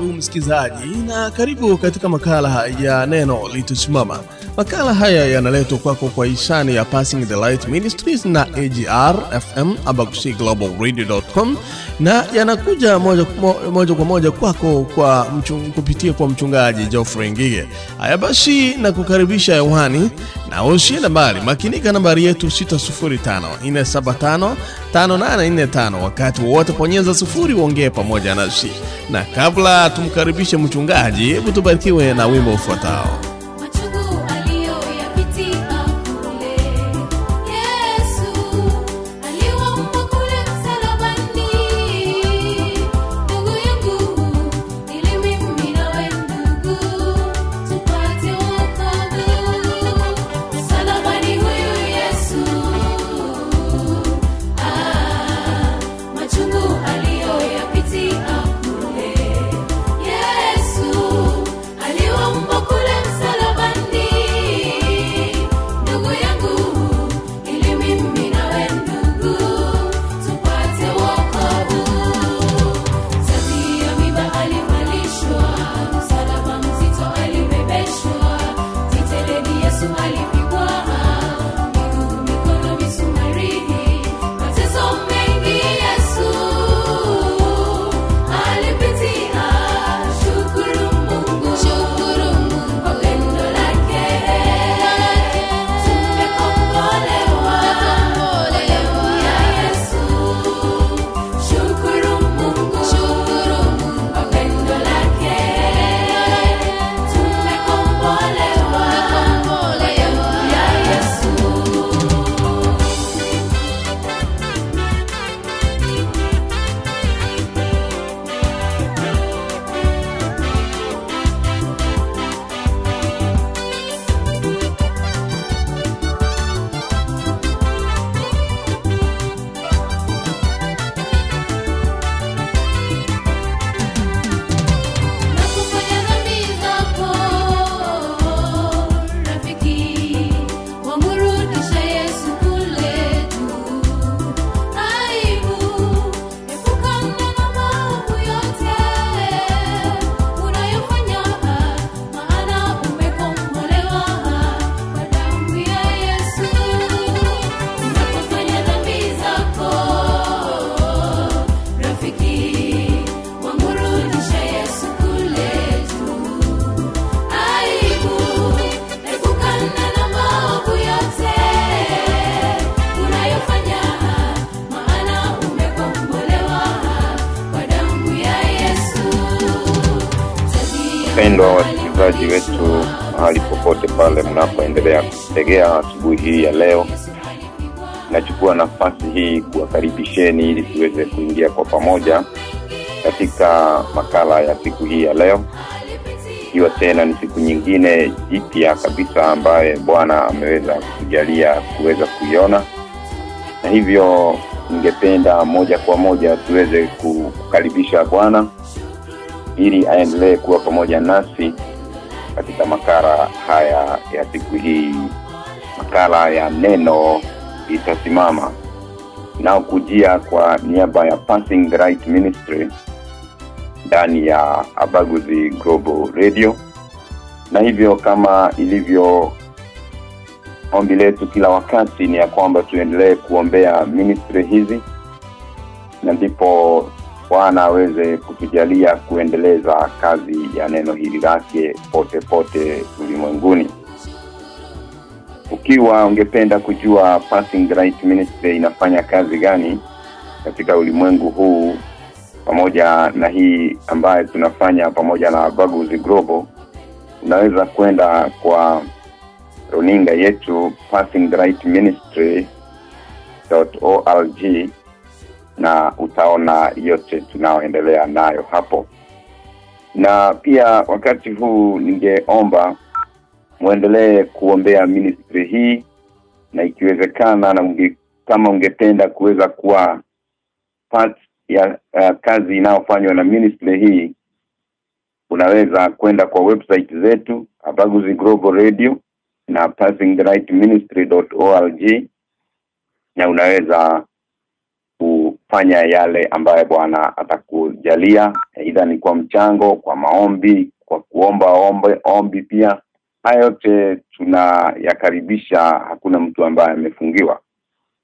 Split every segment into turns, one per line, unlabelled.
ndugu msikilizaji, na karibu katika makala ya neno litusimama. Makala haya yanaletwa kwako kwa hisani ya Passing the Light Ministries na AGR FM Abakushi Global Radio.com na yanakuja moja, mo, moja kwa moja kwako kwa mchung, kupitia kwa mchungaji Geoffrey Ngige. Haya basi, na kukaribisha hewani na usiende mbali, makinika nambari yetu 605 475 5845. Wakati wowote ponyeza sufuri uongee pamoja nasi, na kabla tumkaribishe mchungaji, hebu tubarikiwe na wimbo ufuatao.
Hii kuwakaribisheni ili tuweze kuingia kwa pamoja katika makala ya siku hii ya leo, ikiwa tena ni siku nyingine jipya kabisa ambaye Bwana ameweza kutujalia kuweza kuiona, na hivyo ningependa moja kwa moja tuweze kukaribisha Bwana ili aendelee kuwa pamoja nasi katika makala haya ya siku hii, makala ya neno itasimama inayokujia kwa niaba ya Passing Right Ministry ndani ya Abaguzi Global Radio, na hivyo kama ilivyo ombi letu kila wakati ni ya kwamba tuendelee kuombea ministry hizi na ndipo Bwana aweze kutujalia kuendeleza kazi ya neno hili lake pote pote ulimwenguni. Ukiwa ungependa kujua Passing Right Ministry inafanya kazi gani katika ulimwengu huu pamoja na hii ambayo tunafanya pamoja na Baguzi Global, unaweza kwenda kwa runinga yetu Passing Right Ministry .org na utaona yote tunaoendelea nayo hapo. Na pia wakati huu ningeomba muendelee kuombea ministry hii na ikiwezekana na unge, kama ungependa kuweza kuwa part ya uh, kazi inayofanywa na ministry hii unaweza kwenda kwa website zetu Abaguzi Global Radio na passingtherightministry.org na unaweza kufanya yale ambayo Bwana atakujalia aidha ni kwa mchango kwa maombi kwa kuomba ombe ombi pia haya yote tunayakaribisha hakuna mtu ambaye amefungiwa.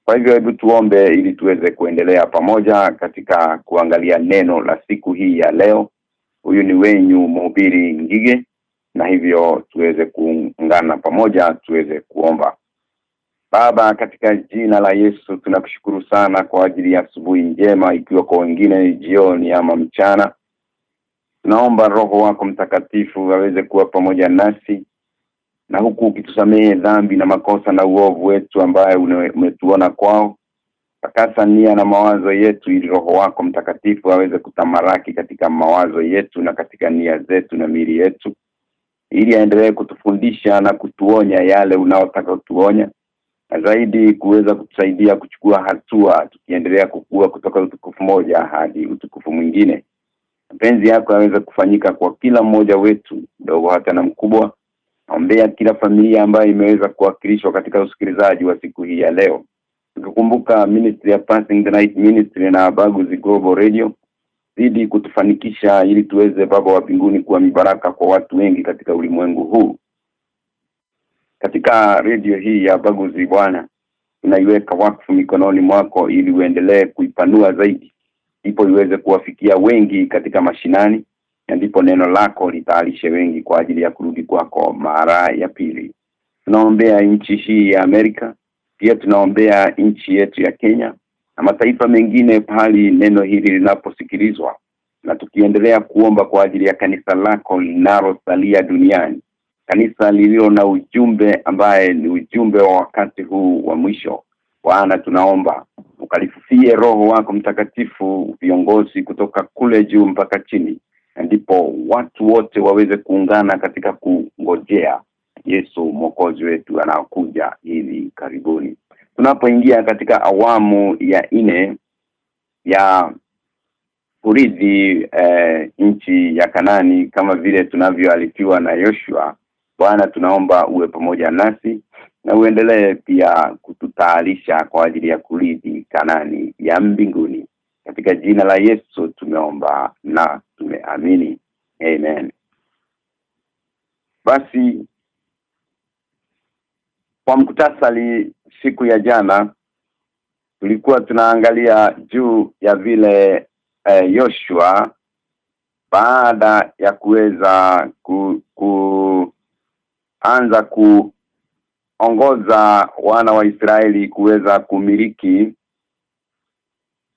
Kwa hivyo hebu tuombe ili tuweze kuendelea pamoja katika kuangalia neno la siku hii ya leo. Huyu ni wenyu mhubiri ngige na hivyo tuweze kuungana pamoja tuweze kuomba. Baba katika jina la Yesu tunakushukuru sana kwa ajili ya asubuhi njema ikiwa kwa wengine ni jioni ama mchana. Tunaomba roho wako mtakatifu aweze kuwa pamoja nasi na huku ukitusamehe dhambi na makosa na uovu wetu ambaye umetuona kwao. Takasa nia na mawazo yetu ili roho wako mtakatifu aweze kutamaraki katika mawazo yetu na katika nia zetu na miili yetu ili aendelee kutufundisha na kutuonya yale unaotaka kutuonya na zaidi kuweza kutusaidia kuchukua hatua tukiendelea kukua kutoka utukufu moja hadi utukufu mwingine mapenzi yako yaweze kufanyika kwa kila mmoja wetu mdogo hata na mkubwa naombea kila familia ambayo imeweza kuwakilishwa katika usikilizaji wa siku hii ya leo. Tukikumbuka ministry ya passing the night ministry na Baguzi Global Radio zidi kutufanikisha ili tuweze baba wa mbinguni kuwa mibaraka kwa watu wengi katika ulimwengu huu. Katika redio hii ya Baguzi Bwana tunaiweka wakfu mikononi mwako ili uendelee kuipanua zaidi ipo iweze kuwafikia wengi katika mashinani ndipo neno lako litaalishe wengi kwa ajili ya kurudi kwako mara ya pili. Tunaombea nchi hii ya Amerika pia tunaombea nchi yetu ya Kenya na mataifa mengine pali neno hili linaposikilizwa na tukiendelea kuomba kwa ajili ya kanisa lako linalosalia duniani kanisa lililo na ujumbe ambaye ni ujumbe wa wakati huu wa mwisho. Bwana tunaomba ukalifufie roho wako mtakatifu viongozi kutoka kule juu mpaka chini ndipo watu wote waweze kuungana katika kungojea Yesu mwokozi wetu anaokuja hivi karibuni. Tunapoingia katika awamu ya nne ya kuridhi eh, nchi ya Kanani kama vile tunavyoalikiwa na Yoshua Bwana tunaomba uwe pamoja nasi na uendelee pia kututayarisha kwa ajili ya kuridhi Kanani ya mbinguni katika jina la Yesu tumeomba na tumeamini. Amen. Basi kwa mkutasali siku ya jana tulikuwa tunaangalia juu ya vile eh, baada ya kuweza ku, ku anza kuongoza wana wa Israeli kuweza kumiliki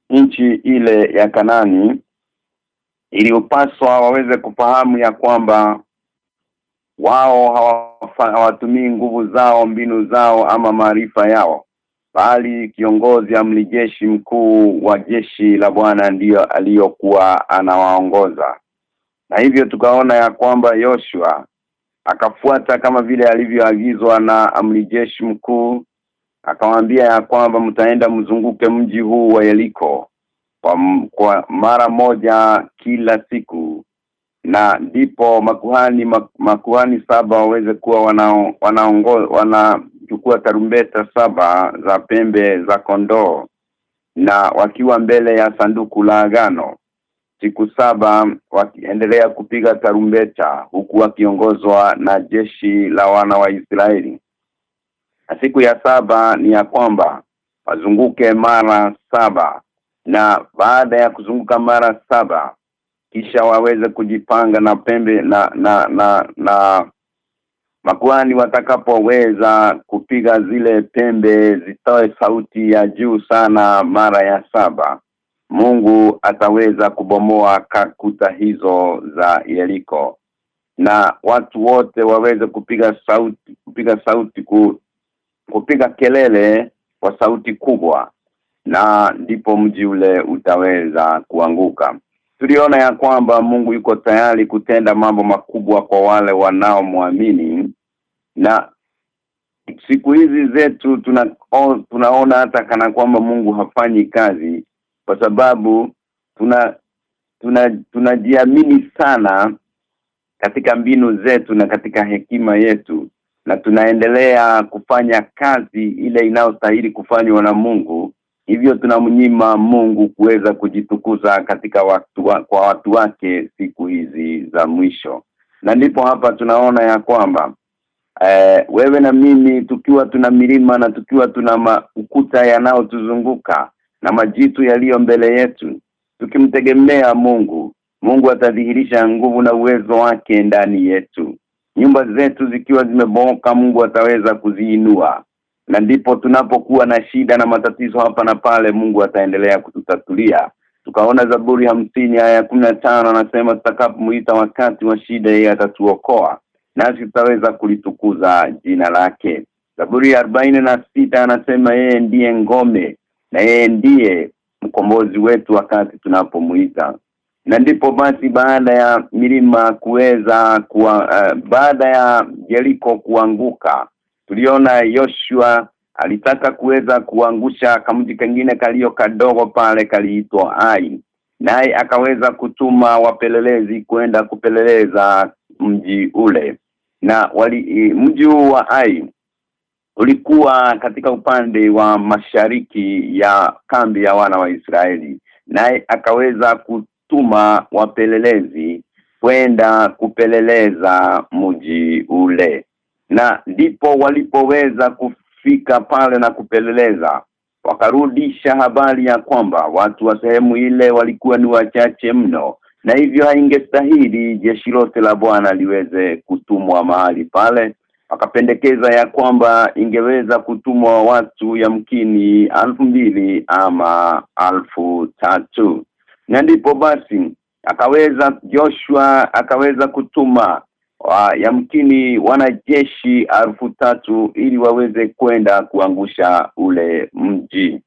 nchi ile ya Kanani iliyopaswa waweze kufahamu ya kwamba wao hawatumii nguvu zao mbinu zao ama maarifa yao bali kiongozi amri jeshi mkuu wa jeshi la Bwana ndiyo aliyokuwa anawaongoza. Na hivyo tukaona ya kwamba Yoshua akafuata kama vile alivyoagizwa na amri jeshi mkuu akamwambia ya kwamba mtaenda mzunguke mji huu wa Yeriko kwa, kwa mara moja kila siku na ndipo makuhani makuhani saba waweze kuwa wanao wanachukua tarumbeta saba za pembe za kondoo na wakiwa mbele ya sanduku la agano. Siku saba wakiendelea kupiga tarumbeta huku wakiongozwa na jeshi la wana wa Israeli na siku ya saba ni ya kwamba wazunguke mara saba. Na baada ya kuzunguka mara saba kisha waweze kujipanga na pembe na na na, na makuhani watakapoweza kupiga zile pembe zitoe sauti ya juu sana mara ya saba. Mungu ataweza kubomoa kakuta hizo za Yeriko. Na watu wote waweze kupiga sauti kupiga sauti ku, kupiga kelele kwa sauti kubwa na ndipo mji ule utaweza kuanguka. Tuliona ya kwamba Mungu yuko tayari kutenda mambo makubwa kwa wale wanaomwamini na siku hizi zetu tuna o, tunaona hata kana kwamba Mungu hafanyi kazi kwa sababu tuna tuna tunajiamini sana katika mbinu zetu na katika hekima yetu na tunaendelea kufanya kazi ile inayostahili kufanywa na Mungu. Hivyo tunamnyima Mungu kuweza kujitukuza katika watu wa, kwa watu wake siku hizi za mwisho. Na ndipo hapa tunaona ya kwamba eh, wewe na mimi tukiwa tuna milima na tukiwa tuna ukuta yanayotuzunguka na majitu yaliyo mbele yetu tukimtegemea Mungu Mungu atadhihirisha nguvu na uwezo wake ndani yetu nyumba zetu zikiwa zimebomoka Mungu ataweza kuziinua. Na ndipo tunapokuwa na shida na matatizo hapa na pale Mungu ataendelea kututatulia. Tukaona Zaburi hamsini aya ya tano anasema tutakapomuita wakati wa shida yeye atatuokoa nasi tutaweza kulitukuza jina lake. Zaburi na sita anasema yeye ndiye ngome na yeye ndiye mkombozi wetu wakati tunapomuita na ndipo basi baada ya milima kuweza kuwa uh, baada ya Jeriko kuanguka tuliona Yoshua alitaka kuweza kuangusha kamji kengine kalio kadogo pale kaliitwa Ai. Naye akaweza kutuma wapelelezi kwenda kupeleleza mji ule. Na wali mji wa Ai ulikuwa katika upande wa mashariki ya kambi ya wana wa Israeli. Naye akaweza kutuma wapelelezi kwenda kupeleleza mji ule. Na ndipo walipoweza kufika pale na kupeleleza. Wakarudisha habari ya kwamba watu wa sehemu ile walikuwa ni wachache mno na hivyo haingestahili jeshi lote la Bwana liweze kutumwa mahali pale. Wakapendekeza ya kwamba ingeweza kutumwa watu yamkini alfu mbili ama alfu tatu na ndipo basi akaweza Joshua akaweza kutuma wa, yamkini wanajeshi alfu tatu ili waweze kwenda kuangusha ule mji.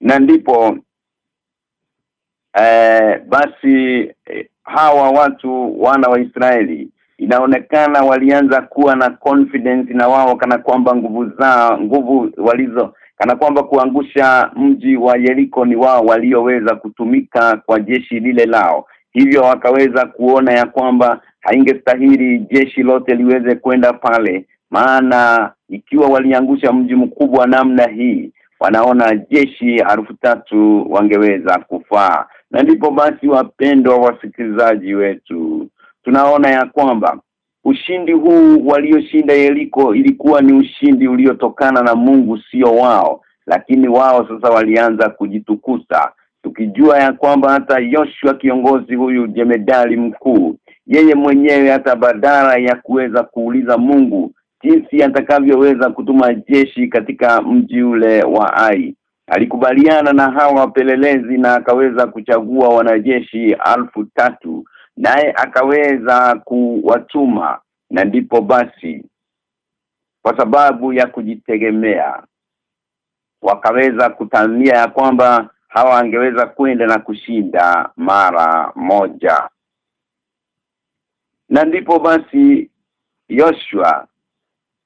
Na ndipo eh, basi eh, hawa watu wana wa Israeli inaonekana walianza kuwa na confidence na wao kana kwamba nguvu zao nguvu walizo kana kwamba kuangusha mji wa Yeriko ni wao walioweza kutumika kwa jeshi lile lao. Hivyo wakaweza kuona ya kwamba haingestahili jeshi lote liweze kwenda pale. Maana ikiwa waliangusha mji mkubwa namna hii wanaona jeshi harufu tatu wangeweza kufaa. Na ndipo basi wapendwa wasikilizaji wetu tunaona ya kwamba ushindi huu walioshinda Yeriko ilikuwa ni ushindi uliotokana na Mungu sio wao. Lakini wao sasa walianza kujitukusa tukijua ya kwamba hata Yoshua kiongozi huyu jemedali mkuu yeye mwenyewe hata badala ya kuweza kuuliza Mungu jinsi atakavyoweza kutuma jeshi katika mji ule wa Ai. Alikubaliana na hawa wapelelezi na akaweza kuchagua wanajeshi alfu tatu naye akaweza kuwatuma na ndipo basi kwa sababu ya kujitegemea wakaweza kutania ya kwamba hawa angeweza kwenda na kushinda mara moja. Na ndipo basi Joshua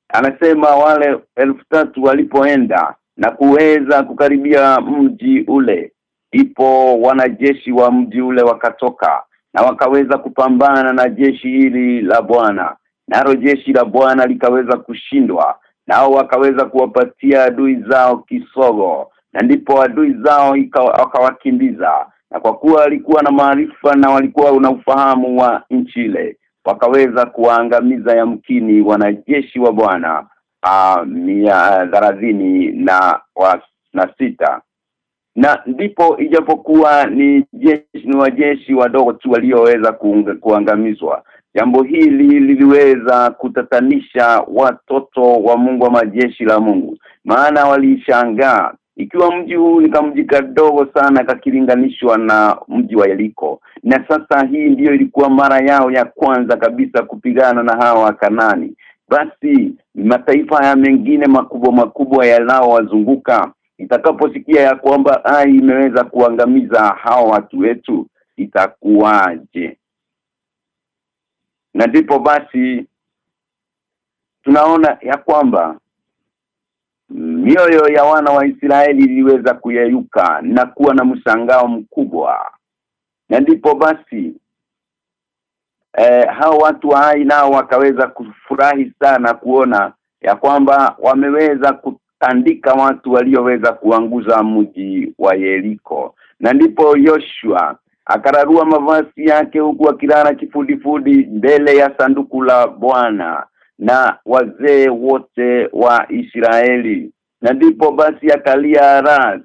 anasema wale elfu tatu walipoenda na kuweza kukaribia mji ule ipo wanajeshi wa mji ule wakatoka na wakaweza kupambana na jeshi hili la Bwana. Nalo jeshi la Bwana likaweza kushindwa nao wakaweza kuwapatia adui zao kisogo na ndipo adui zao wakawakimbiza. Na kwa kuwa walikuwa na maarifa na walikuwa na ufahamu wa nchi ile wakaweza kuwaangamiza yamkini wanajeshi wa Bwana mia thelathini na wa, na sita na ndipo ijapokuwa ni jeshi ni wajeshi wadogo tu walioweza kuangamizwa. Jambo hili liliweza kutatanisha watoto wa Mungu wa majeshi la Mungu. Maana walishangaa ikiwa mji huu ni kamji kadogo sana kakilinganishwa na mji wa Yeriko. Na sasa hii ndiyo ilikuwa mara yao ya kwanza kabisa kupigana na hawa Kanani basi mataifa ya mengine makubwa makubwa wazunguka itakaposikia ya kwamba ai imeweza kuangamiza hao watu wetu itakuwaje? Na ndipo basi tunaona ya kwamba mioyo ya wana wa Israeli iliweza kuyeyuka na kuwa na mshangao mkubwa. Na ndipo basi eh, hao watu wa ai nao wakaweza kufurahi sana kuona ya kwamba wameweza akatandika watu walioweza kuanguza mji wa Yeriko. Na ndipo Yoshua akararua mavazi yake huku akilala kifudifudi mbele ya sanduku la Bwana na wazee wote wa Israeli. Na ndipo basi akalia raz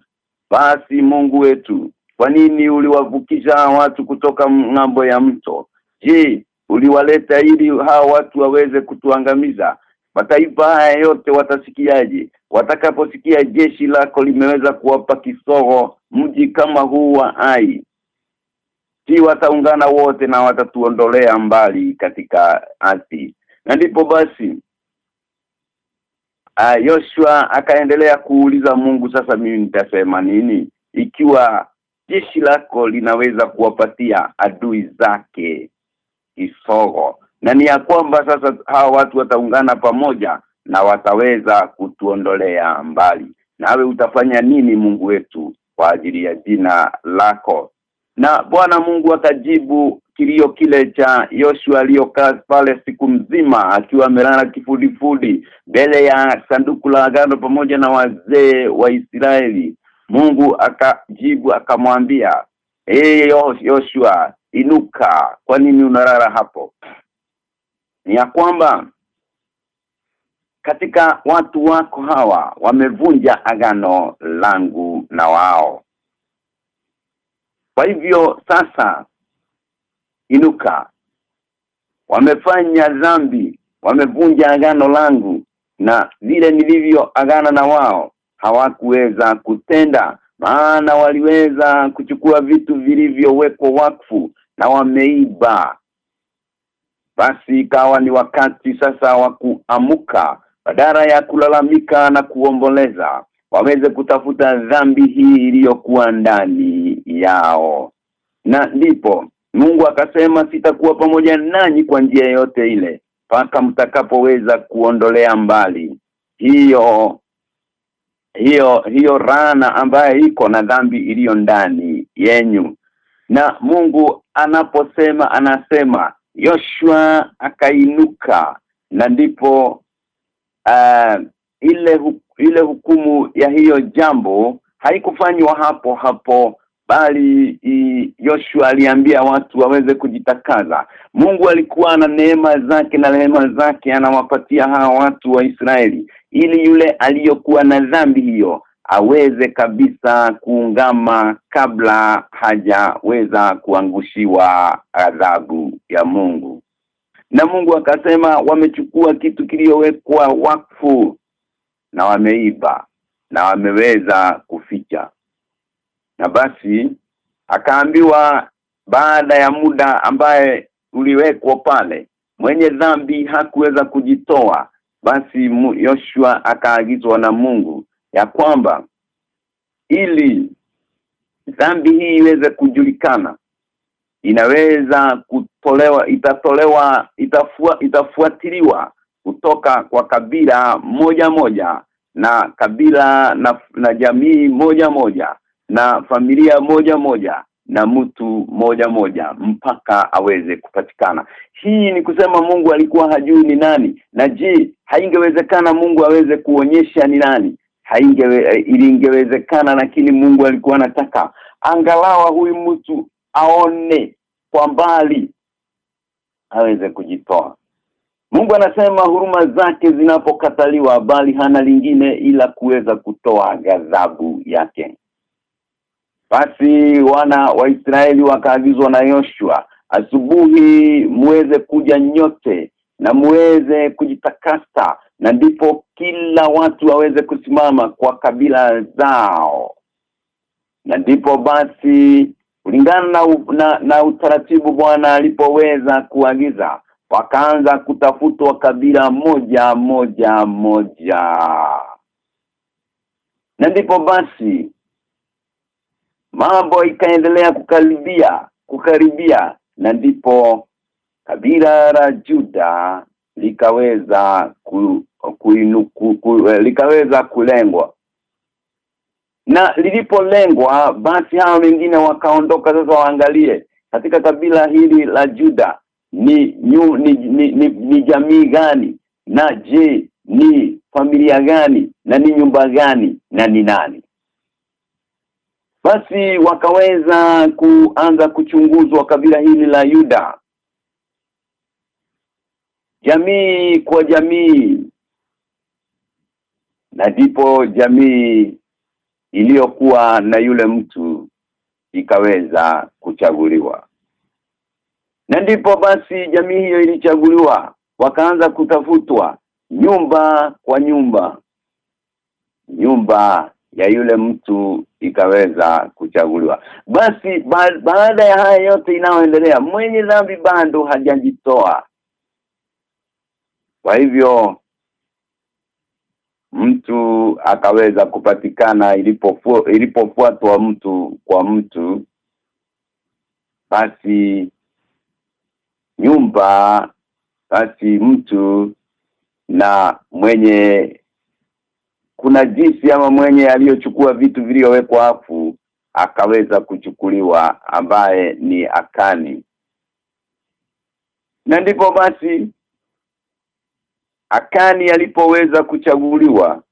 basi Mungu wetu kwa nini uliwavukisha watu kutoka ng'ambo ya mto? Je uliwaleta ili hawa watu waweze kutuangamiza mataifa haya yote watasikiaje? Watakaposikia jeshi lako limeweza kuwapa kisogo mji kama huu wa Ai si wataungana wote na watatuondolea mbali katika ardhi. Na ndipo basi yoshua Joshua akaendelea kuuliza Mungu sasa mimi nitasema nini? Ikiwa jeshi lako linaweza kuwapatia adui zake kisogo na ni ya kwamba sasa hawa watu wataungana pamoja na wataweza kutuondolea mbali. Nawe utafanya nini Mungu wetu kwa ajili ya jina lako? Na Bwana Mungu akajibu kilio kile cha Yoshua aliyokaa pale siku mzima akiwa amelala kifudifudi mbele ya sanduku la agano pamoja na wazee wa Israeli. Mungu akajibu akamwambia eh Yoshua inuka. Kwa nini unalala hapo ni ya kwamba katika watu wako hawa wamevunja agano langu na wao. Kwa hivyo sasa inuka. Wamefanya dhambi wamevunja agano langu na vile nilivyo agana na wao. Hawakuweza kutenda maana waliweza kuchukua vitu vilivyowekwa wakfu na wameiba basi ikawa ni wakati sasa wa kuamuka badala ya kulalamika na kuomboleza waweze kutafuta dhambi hii iliyokuwa ndani yao. Na ndipo Mungu akasema sitakuwa pamoja nanyi kwa njia yote ile mpaka mtakapoweza kuondolea mbali. Hiyo hiyo hiyo rana ambaye iko na dhambi iliyo ndani yenyu. Na Mungu anaposema anasema Yoshua akainuka na ndipo uh, ile hu, ile hukumu ya hiyo jambo haikufanywa hapo hapo bali Yoshua aliambia watu waweze kujitakaza Mungu alikuwa na neema zake na rehema zake anawapatia hawa watu wa Israeli ili yule aliyokuwa na dhambi hiyo aweze kabisa kuungama kabla hajaweza kuangushiwa adhabu ya Mungu. Na Mungu akasema wamechukua kitu kiliyowekwa wakfu na wameiba na wameweza kuficha. Na basi akaambiwa baada ya muda ambaye uliwekwa pale mwenye dhambi hakuweza kujitoa. Basi Yoshua akaagizwa na Mungu ya kwamba ili dhambi hii iweze kujulikana inaweza kutolewa itatolewa itafua, itafuatiliwa kutoka kwa kabila moja moja na kabila na, na jamii moja moja na familia moja moja na mtu moja moja mpaka aweze kupatikana. Hii ni kusema Mungu alikuwa hajui ni nani na je haingewezekana Mungu aweze kuonyesha ni nani haingewe ilingewezekana lakini Mungu alikuwa anataka angalawa huyu mtu aone kwa mbali aweze kujitoa. Mungu anasema huruma zake zinapokataliwa bali hana lingine ila kuweza kutoa ghadhabu yake. Basi wana wa Israeli wakaagizwa na Yoshua asubuhi muweze kuja nyote na muweze kujitakasa na ndipo kila watu waweze kusimama kwa kabila zao. Na ndipo basi kulingana na, na, na utaratibu Bwana alipoweza kuagiza wakaanza kutafutwa kabila moja moja moja. Na ndipo basi mambo ikaendelea kukaribia kukaribia. Na ndipo kabila la Juda likaweza ku, kuinu, ku, ku, likaweza kulengwa. Na lilipolengwa basi hao wengine wakaondoka. Sasa waangalie katika kabila hili la Juda ni, nyu, ni, ni, ni, ni jamii gani? Na je ni familia gani? Na ni nyumba gani? Na ni nani? Basi wakaweza kuanza kuchunguzwa kabila hili la Yuda jamii kwa jamii. Na ndipo jamii iliyokuwa na yule mtu ikaweza kuchaguliwa. Na ndipo basi jamii hiyo ilichaguliwa wakaanza kutafutwa nyumba kwa nyumba. Nyumba ya yule mtu ikaweza kuchaguliwa. Basi ba baada ya haya yote inayoendelea mwenye dhambi bado hajajitoa kwa hivyo mtu akaweza kupatikana ilipofu, ilipofuatwa mtu kwa mtu basi nyumba basi mtu na mwenye kuna jinsi ama mwenye aliyochukua vitu vilivyowekwa hapo akaweza kuchukuliwa ambaye ni akani. Na ndipo basi akani alipoweza kuchaguliwa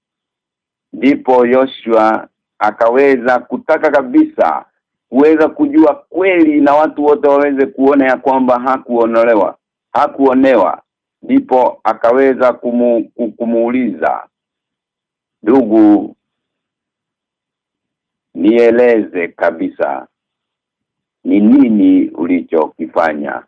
ndipo Yoshua akaweza kutaka kabisa kuweza kujua kweli na watu wote waweze kuona ya kwamba hakuonolewa hakuonewa. Ndipo akaweza kumu, kumuuliza ndugu nieleze kabisa ni nini ulichokifanya?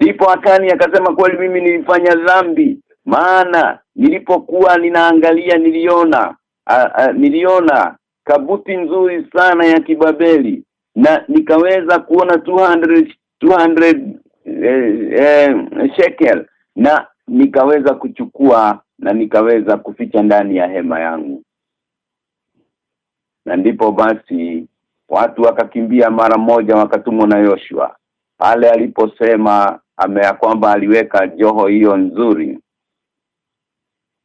Ndipo akani akasema kweli mimi nilifanya dhambi maana nilipokuwa ninaangalia niliona a, a, niliona kabuti nzuri sana ya kibabeli na nikaweza kuona 200 200 eh, eh, shekel na nikaweza kuchukua na nikaweza kuficha ndani ya hema yangu. Na ndipo basi watu wakakimbia mara moja wakatumwa na Yoshua. Pale aliposema amea kwamba aliweka joho hiyo nzuri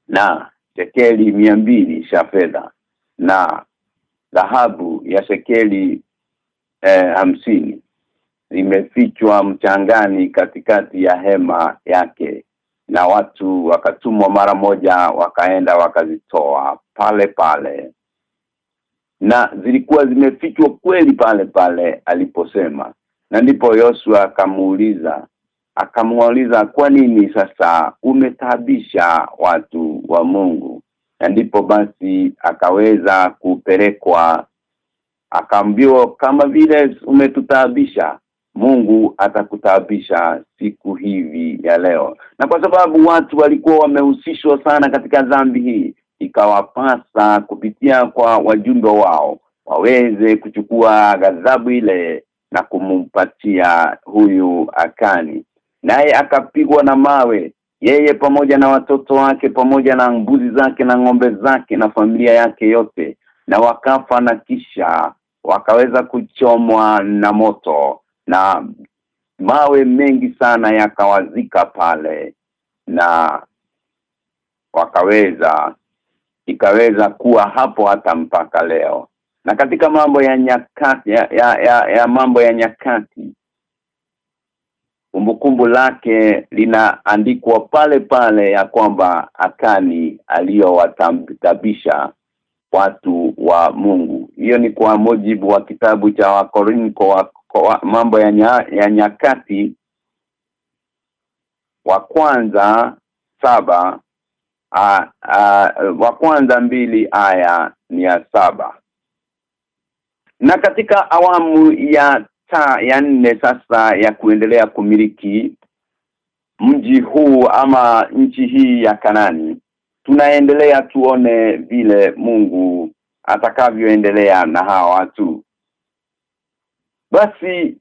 na shekeli mia mbili sha fedha na dhahabu ya shekeli eh, hamsini zimefichwa mchangani katikati ya hema yake na watu wakatumwa mara moja wakaenda wakazitoa pale pale. Na zilikuwa zimefichwa kweli pale pale aliposema. Na ndipo Yoshua akamuuliza akamuuliza kwa nini sasa umetaabisha watu wa Mungu? Na ndipo basi akaweza kupelekwa. Akaambiwa kama vile umetutaabisha Mungu atakutaabisha siku hivi ya leo. Na kwa sababu watu walikuwa wamehusishwa sana katika dhambi hii ikawapasa kupitia kwa wajumbe wao waweze kuchukua ghadhabu ile na kumpatia huyu akani naye akapigwa na mawe yeye pamoja na watoto wake pamoja na mbuzi zake na ng'ombe zake na familia yake yote na wakafa na kisha wakaweza kuchomwa na moto na mawe mengi sana yakawazika pale na wakaweza ikaweza kuwa hapo hata mpaka leo. Na katika mambo ya nyakati ya, ya, ya, ya mambo ya nyakati kumbukumbu lake linaandikwa pale pale ya kwamba akani aliyowatabisha watu wa Mungu. Hiyo ni kwa mujibu wa kitabu cha Wakorintho wa, wa mambo ya, nya, ya nyakati wa kwanza saba a, a, wa kwanza mbili aya ni ya saba. Na katika awamu ya ta ya nne sasa ya kuendelea kumiliki mji huu ama nchi hii ya Kanani. Tunaendelea tuone vile Mungu atakavyoendelea na hawa watu. Basi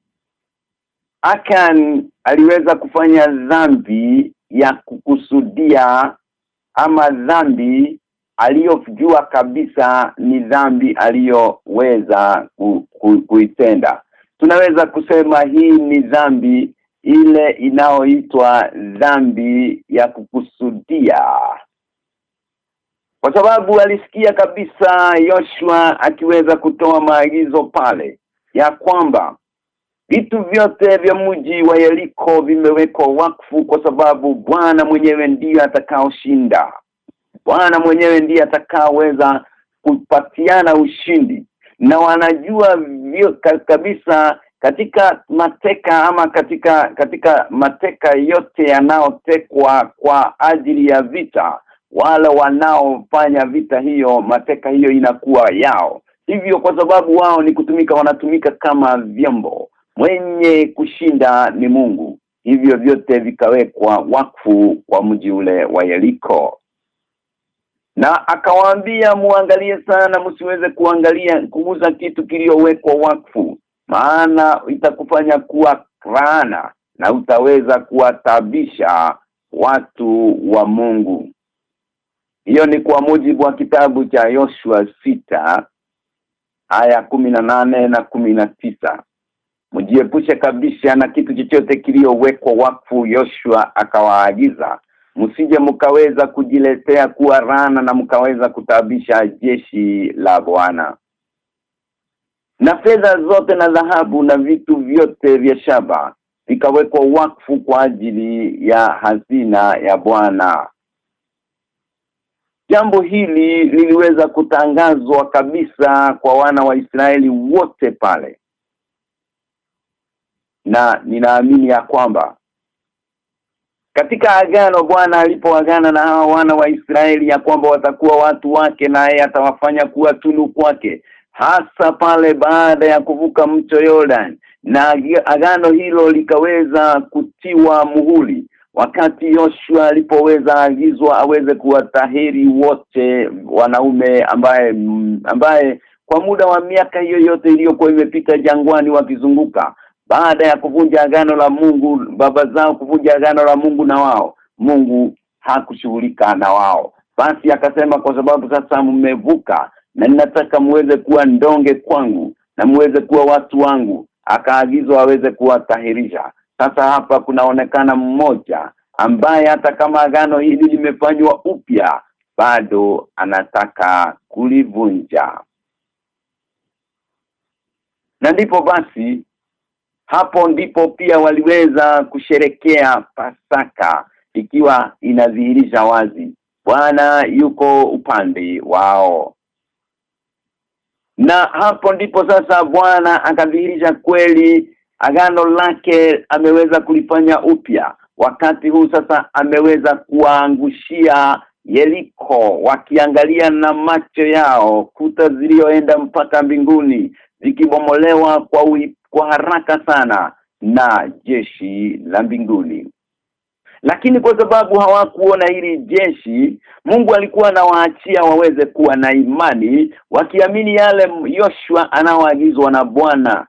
Akan aliweza kufanya dhambi ya kukusudia ama dhambi aliyojua kabisa ni dhambi aliyoweza ku, ku, kuitenda tunaweza kusema hii ni dhambi ile inaoitwa dhambi ya kukusudia. Kwa sababu alisikia kabisa Yoshua akiweza kutoa maagizo pale ya kwamba vitu vyote vya mji wa Yeriko vimewekwa wakfu kwa sababu Bwana mwenyewe ndiye atakaoshinda. Bwana mwenyewe ndiye atakaoweza kupatiana ushindi na wanajua kabisa katika mateka ama katika katika mateka yote yanayotekwa kwa ajili ya vita wale wanaofanya vita hiyo mateka hiyo inakuwa yao. Hivyo kwa sababu wao ni kutumika wanatumika kama vyombo. Mwenye kushinda ni Mungu. Hivyo vyote vikawekwa wakfu kwa mji ule wa Yeriko na akawaambia muangalie sana msiweze kuangalia kuuza kitu kiliyowekwa wakfu. Maana itakufanya kuwa rana na utaweza kuwatabisha watu wa Mungu. Hiyo ni kwa mujibu wa kitabu cha Yoshua sita aya nane na tisa. Mjiepushe kabisa na kitu chochote kiliyowekwa wakfu Yoshua akawaagiza msije mkaweza kujiletea kuwa rana na mkaweza kutabisha jeshi la Bwana na fedha zote na dhahabu na vitu vyote vya shaba vikawekwa wakfu kwa ajili ya hazina ya Bwana Jambo hili liliweza kutangazwa kabisa kwa wana wa Israeli wote pale. Na ninaamini ya kwamba katika agano Bwana alipoagana na hawa wana wa Israeli ya kwamba watakuwa watu wake naye atawafanya kuwa tunu kwake hasa pale baada ya kuvuka mto Jordan na agano hilo likaweza kutiwa muhuri wakati Yoshua alipoweza agizwa aweze kuwatahiri wote wanaume ambaye ambaye kwa muda wa miaka hiyo yote iliyokuwa imepita jangwani wakizunguka baada ya kuvunja agano la Mungu baba zao kuvunja agano la Mungu na wao Mungu hakushughulika na wao. Basi akasema kwa sababu sasa mmevuka na ninataka muweze kuwa ndonge kwangu na muweze kuwa watu wangu. Akaagizwa aweze kuwatahirisha. Sasa hapa kunaonekana mmoja ambaye hata kama agano hili limefanywa upya bado anataka kulivunja. Na ndipo basi hapo ndipo pia waliweza kusherekea pasaka ikiwa inadhihirisha wazi Bwana yuko upande wao. Na hapo ndipo sasa Bwana akadhihirisha kweli agano lake ameweza kulifanya upya. Wakati huu sasa ameweza kuangushia yeliko wakiangalia na macho yao kuta zilioenda mpaka mbinguni zikibomolewa kwa ui, kwa haraka sana na jeshi la mbinguni. Lakini kwa sababu hawakuona hili jeshi Mungu alikuwa anawaachia waweze kuwa na imani wakiamini yale Yoshua anaoagizwa na Bwana.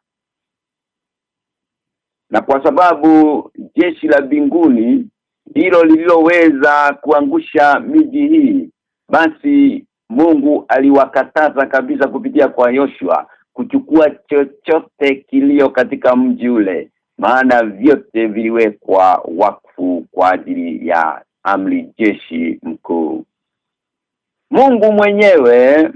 Na kwa sababu jeshi la binguni hilo lililoweza kuangusha miji hii basi Mungu aliwakataza kabisa kupitia kwa Yoshua kuchukua chochote kilio katika mji ule maana vyote viliwekwa wakfu kwa ajili ya amri jeshi mkuu. Mungu mwenyewe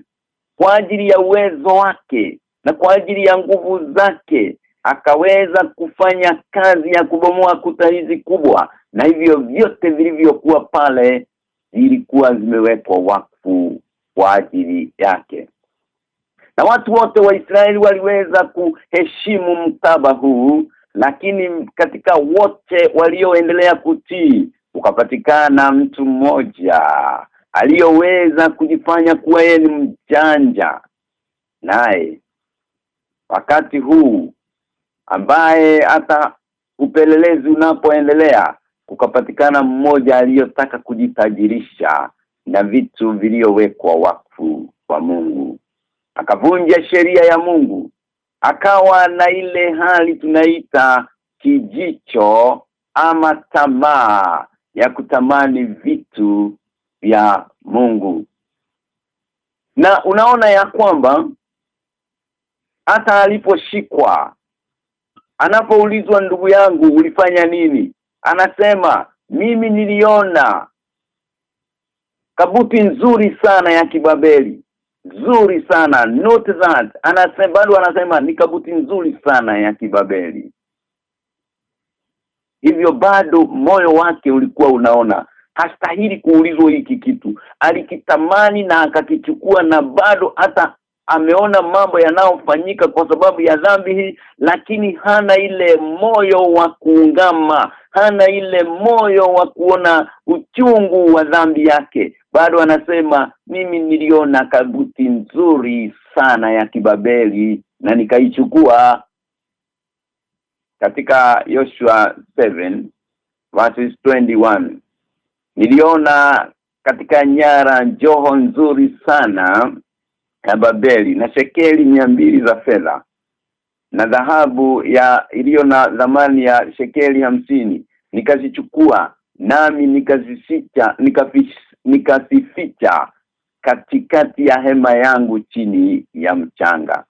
kwa ajili ya uwezo wake na kwa ajili ya nguvu zake akaweza kufanya kazi ya kubomoa kuta hizi kubwa na hivyo vyote vilivyokuwa pale zilikuwa zimewekwa wakfu kwa ajili yake na watu wote wa Israeli waliweza kuheshimu mkataba huu lakini katika wote walioendelea kutii ukapatikana mtu mmoja aliyoweza kujifanya kuwa yeye ni mjanja. Naye wakati huu ambaye hata upelelezi unapoendelea ukapatikana mmoja aliyotaka kujitajirisha na vitu viliyowekwa wakfu kwa Mungu akavunja sheria ya Mungu. Akawa na ile hali tunaita kijicho ama tamaa ya kutamani vitu vya Mungu. Na unaona ya kwamba hata aliposhikwa anapoulizwa ndugu yangu ulifanya nini? Anasema mimi niliona kabuti nzuri sana ya kibabeli nzuri sana note that. Anasema bado anasema ni kabuti nzuri sana ya kibabeli. Hivyo bado moyo wake ulikuwa unaona. Hastahili kuulizwa hiki kitu. Alikitamani na akakichukua na bado hata ameona mambo yanayofanyika kwa sababu ya dhambi hii lakini hana ile moyo wa kuungama hana ile moyo wa kuona uchungu wa dhambi yake. Bado anasema mimi niliona kabuti nzuri sana ya kibabeli na nikaichukua. Katika Joshua 7 verses 21 niliona katika nyara joho nzuri sana ya Babeli na shekeli mia mbili za fedha na dhahabu ya iliyo na dhamani ya shekeli hamsini. Nikazichukua nami nikazificha nikafish- nikazificha katikati ya hema yangu chini ya mchanga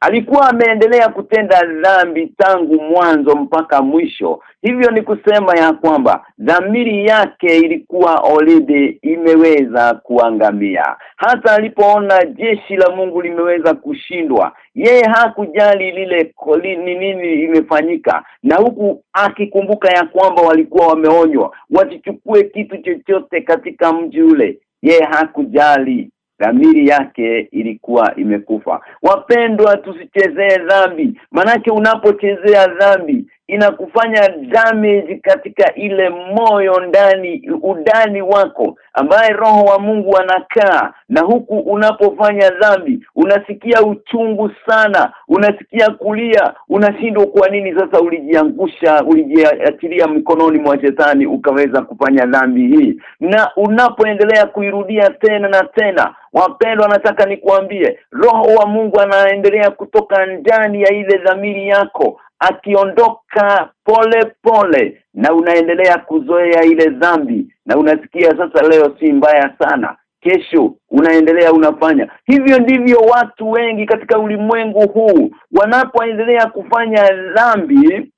alikuwa ameendelea kutenda dhambi tangu mwanzo mpaka mwisho. Hivyo ni kusema ya kwamba dhamiri yake ilikuwa olide imeweza kuangamia. Hata alipoona jeshi la Mungu limeweza kushindwa yeye hakujali lile kolini nini imefanyika. Na huku akikumbuka ya kwamba walikuwa wameonywa wasichukue kitu chochote katika mji ule yeye hakujali dhamiri yake ilikuwa imekufa. Wapendwa tusichezee dhambi. Manake unapochezea dhambi inakufanya damage katika ile moyo ndani udani wako ambaye roho wa Mungu anakaa. Na huku unapofanya dhambi unasikia uchungu sana unasikia kulia unashindwa kwa nini sasa ulijiangusha ulijiachilia mikononi mwa shetani ukaweza kufanya dhambi hii. Na unapoendelea kuirudia tena na tena wapendwa anataka nikuambie roho wa Mungu anaendelea kutoka ndani ya ile dhamiri yako akiondoka pole pole na unaendelea kuzoea ile dhambi. Na unasikia sasa leo si mbaya sana kesho unaendelea unafanya. Hivyo ndivyo watu wengi katika ulimwengu huu wanapoendelea kufanya dhambi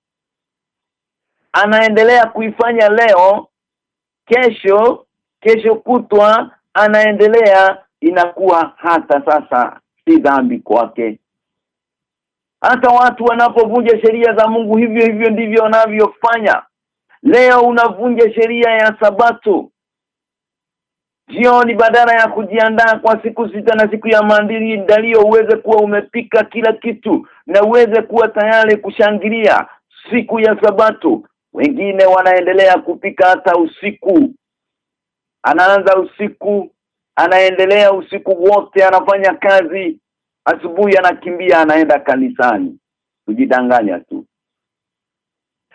anaendelea kuifanya leo kesho kesho kutwa anaendelea inakuwa hata sasa si dhambi kwake hata watu wanapovunja sheria za Mungu hivyo hivyo ndivyo wanavyofanya. Leo unavunja sheria ya sabato. Jioni badala ya kujiandaa kwa siku sita na siku ya maandili dalio uweze kuwa umepika kila kitu na uweze kuwa tayari kushangilia siku ya sabato. Wengine wanaendelea kupika hata usiku. Anaanza usiku anaendelea usiku wote anafanya kazi asubuhi anakimbia anaenda kanisani. Kujidanganya tu.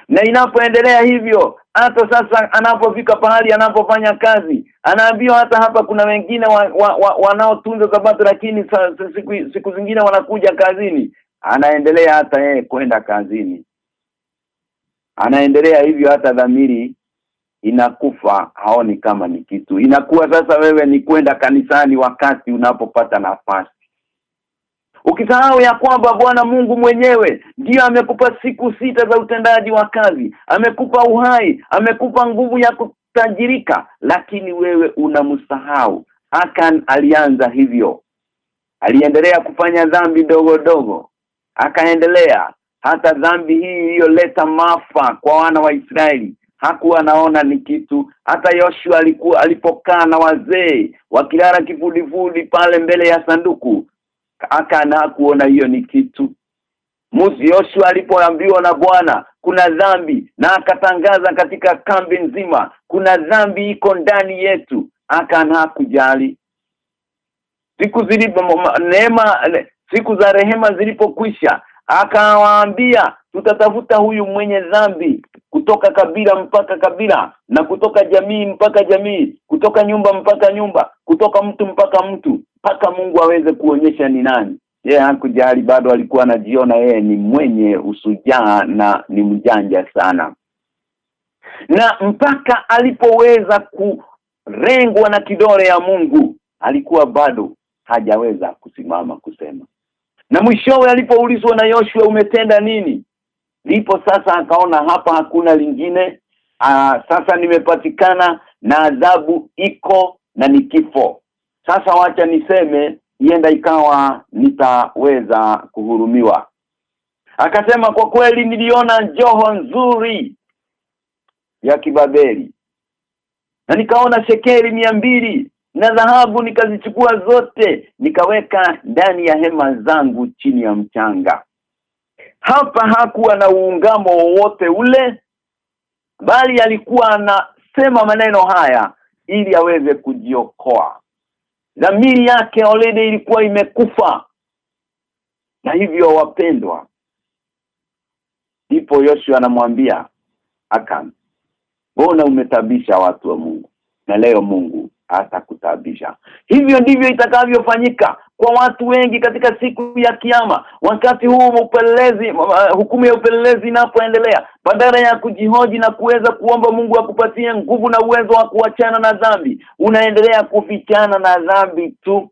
Na inapoendelea hivyo hata sasa anapofika pahali anapofanya kazi anaambiwa hata hapa kuna wengine wa, wa, wa, wanaotunza sabato lakini sa, sa, siku, siku zingine wanakuja kazini. Anaendelea hata yeye kwenda kazini. Anaendelea hivyo hata dhamiri inakufa haoni kama ni kitu. Inakuwa sasa wewe ni kwenda kanisani wakati unapopata nafasi Ukisahau ya kwamba Bwana Mungu mwenyewe ndiyo amekupa siku sita za utendaji wa kazi, amekupa uhai, amekupa nguvu ya kutajirika, lakini wewe unamsahau. Akan alianza hivyo. Aliendelea kufanya dhambi dogo dogo. Akaendelea hata dhambi hii iliyoleta mafa kwa wana wa Israeli hakuwa anaona ni kitu hata Yoshua alikuwa alipokaa na wazee wakilala kifudifudi pale mbele ya sanduku akana kuona hiyo ni kitu. Musi Yoshua alipoambiwa na Bwana kuna dhambi na akatangaza katika kambi nzima kuna dhambi iko ndani yetu akana kujali. Siku zilipo neema siku za rehema zilipokwisha akawaambia tutatafuta huyu mwenye dhambi kutoka kabila mpaka kabila na kutoka jamii mpaka jamii kutoka nyumba mpaka nyumba kutoka mtu mpaka mtu mpaka Mungu aweze kuonyesha ni nani. Yeye hakujali bado alikuwa anajiona yeye ni mwenye usujaa na ni mjanja sana. Na mpaka alipoweza kurengwa na kidole ya Mungu alikuwa bado hajaweza kusimama kusema. Na mwishowe alipoulizwa na Yoshua umetenda nini ndipo sasa akaona hapa hakuna lingine. Aa, sasa nimepatikana na adhabu iko na ni kifo. Sasa wacha niseme ienda ikawa nitaweza kuhurumiwa. Akasema kwa kweli niliona joho nzuri ya kibabeli. Na nikaona shekeli mia mbili na dhahabu nikazichukua zote nikaweka ndani ya hema zangu chini ya mchanga hapa hakuwa na uungamo wowote ule bali alikuwa anasema maneno haya ili aweze kujiokoa. Dhamiri yake olede ilikuwa imekufa. Na hivyo wapendwa ndipo Yoshua anamwambia Akan mbona umetabisha watu wa Mungu? Na leo Mungu atakutabisha hivyo ndivyo itakavyofanyika kwa watu wengi katika siku ya kiyama. Wakati huu upelelezi hukumu ya upelelezi inapoendelea badala ya kujihoji na kuweza kuomba Mungu akupatie nguvu na uwezo wa kuachana na dhambi unaendelea kufichana na dhambi tu.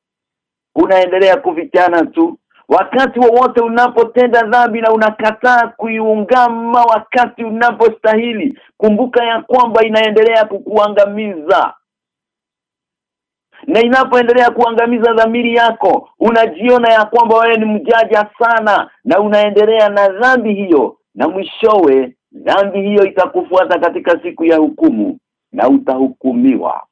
Unaendelea kufichana tu. Wakati wowote wa unapotenda dhambi na unakataa kuiungama wakati unapostahili kumbuka ya kwamba inaendelea kukuangamiza na inapoendelea kuangamiza dhamiri yako unajiona ya kwamba wewe ni mjaja sana na unaendelea na dhambi hiyo na mwishowe dhambi hiyo itakufuata katika siku ya hukumu na utahukumiwa.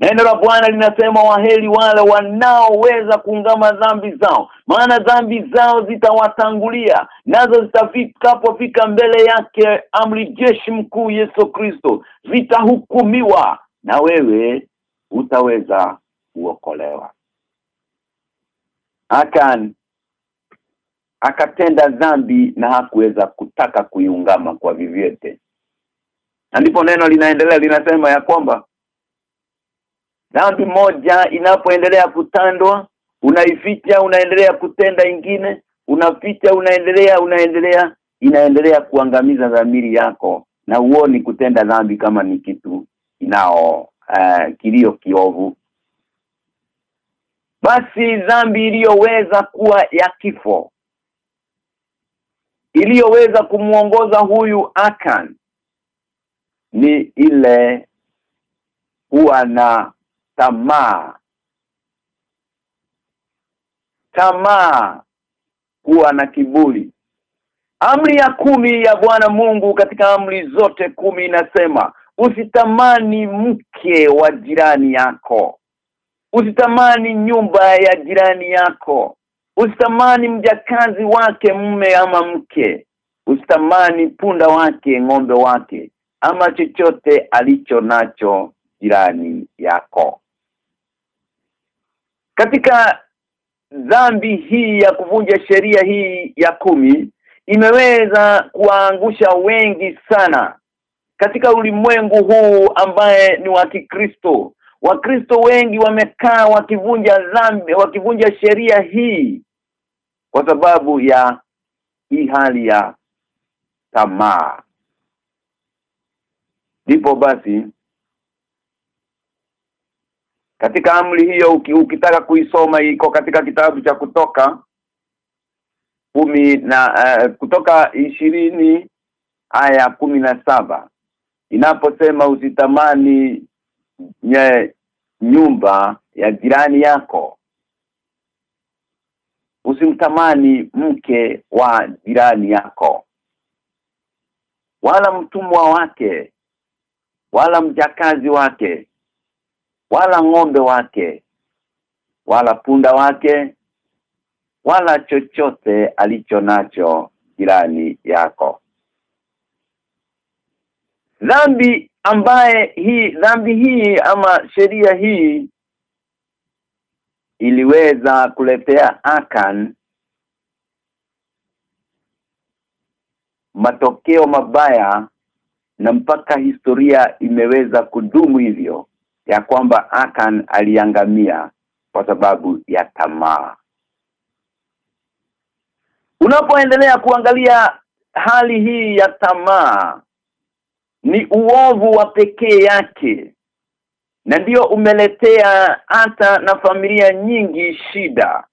Neno la Bwana linasema waheli wale wanaoweza kuungama dhambi zao maana dhambi zao zitawatangulia nazo zitafikapofika mbele yake amri jeshi mkuu Yesu Kristo zitahukumiwa na wewe utaweza kuokolewa. Akan akatenda dhambi na hakuweza kutaka kuiungama kwa vivyete na ndipo neno linaendelea linasema ya kwamba dhambi moja inapoendelea kutandwa unaificha unaendelea kutenda ingine unaficha unaendelea unaendelea inaendelea kuangamiza dhamiri yako na uoni kutenda dhambi kama ni kitu inao uh, kilio kiovu. Basi dhambi iliyoweza kuwa ya kifo iliyoweza kumuongoza huyu Akan ni ile kuwa na tamaa. Tamaa kuwa na kiburi. Amri ya kumi ya Bwana Mungu katika amri zote kumi inasema usitamani mke wa jirani yako. Usitamani nyumba ya jirani yako. Usitamani mjakazi wake mume ama mke. Usitamani punda wake ng'ombe wake ama chochote alicho nacho jirani yako. Katika dhambi hii ya kuvunja sheria hii ya kumi imeweza kuwaangusha wengi sana katika ulimwengu huu ambaye ni wa Kikristo. Wakristo wengi wamekaa wakivunja dhambi wakivunja sheria hii kwa sababu ya hii hali ya tamaa. Ndipo basi katika amri hiyo ukitaka kuisoma iko katika kitabu cha kutoka kumi na uh, kutoka ishirini aya kumi na saba inaposema usitamani nye, nyumba ya jirani yako usimtamani mke wa jirani yako wala mtumwa wake wala mjakazi wake wala ng'ombe wake wala punda wake wala chochote alicho nacho jirani yako dhambi ambaye hii dhambi hii ama sheria hii iliweza kuletea Akan matokeo mabaya na mpaka historia imeweza kudumu hivyo ya kwamba Akan aliangamia kwa sababu ya tamaa. Unapoendelea kuangalia hali hii ya tamaa ni uovu wa pekee yake. Na ndio umeletea hata na familia nyingi shida.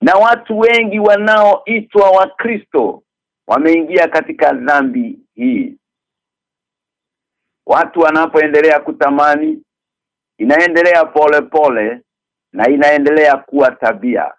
Na watu wengi wanaoitwa wakristo wameingia katika dhambi hii. Watu wanapoendelea kutamani inaendelea pole pole na inaendelea kuwa tabia.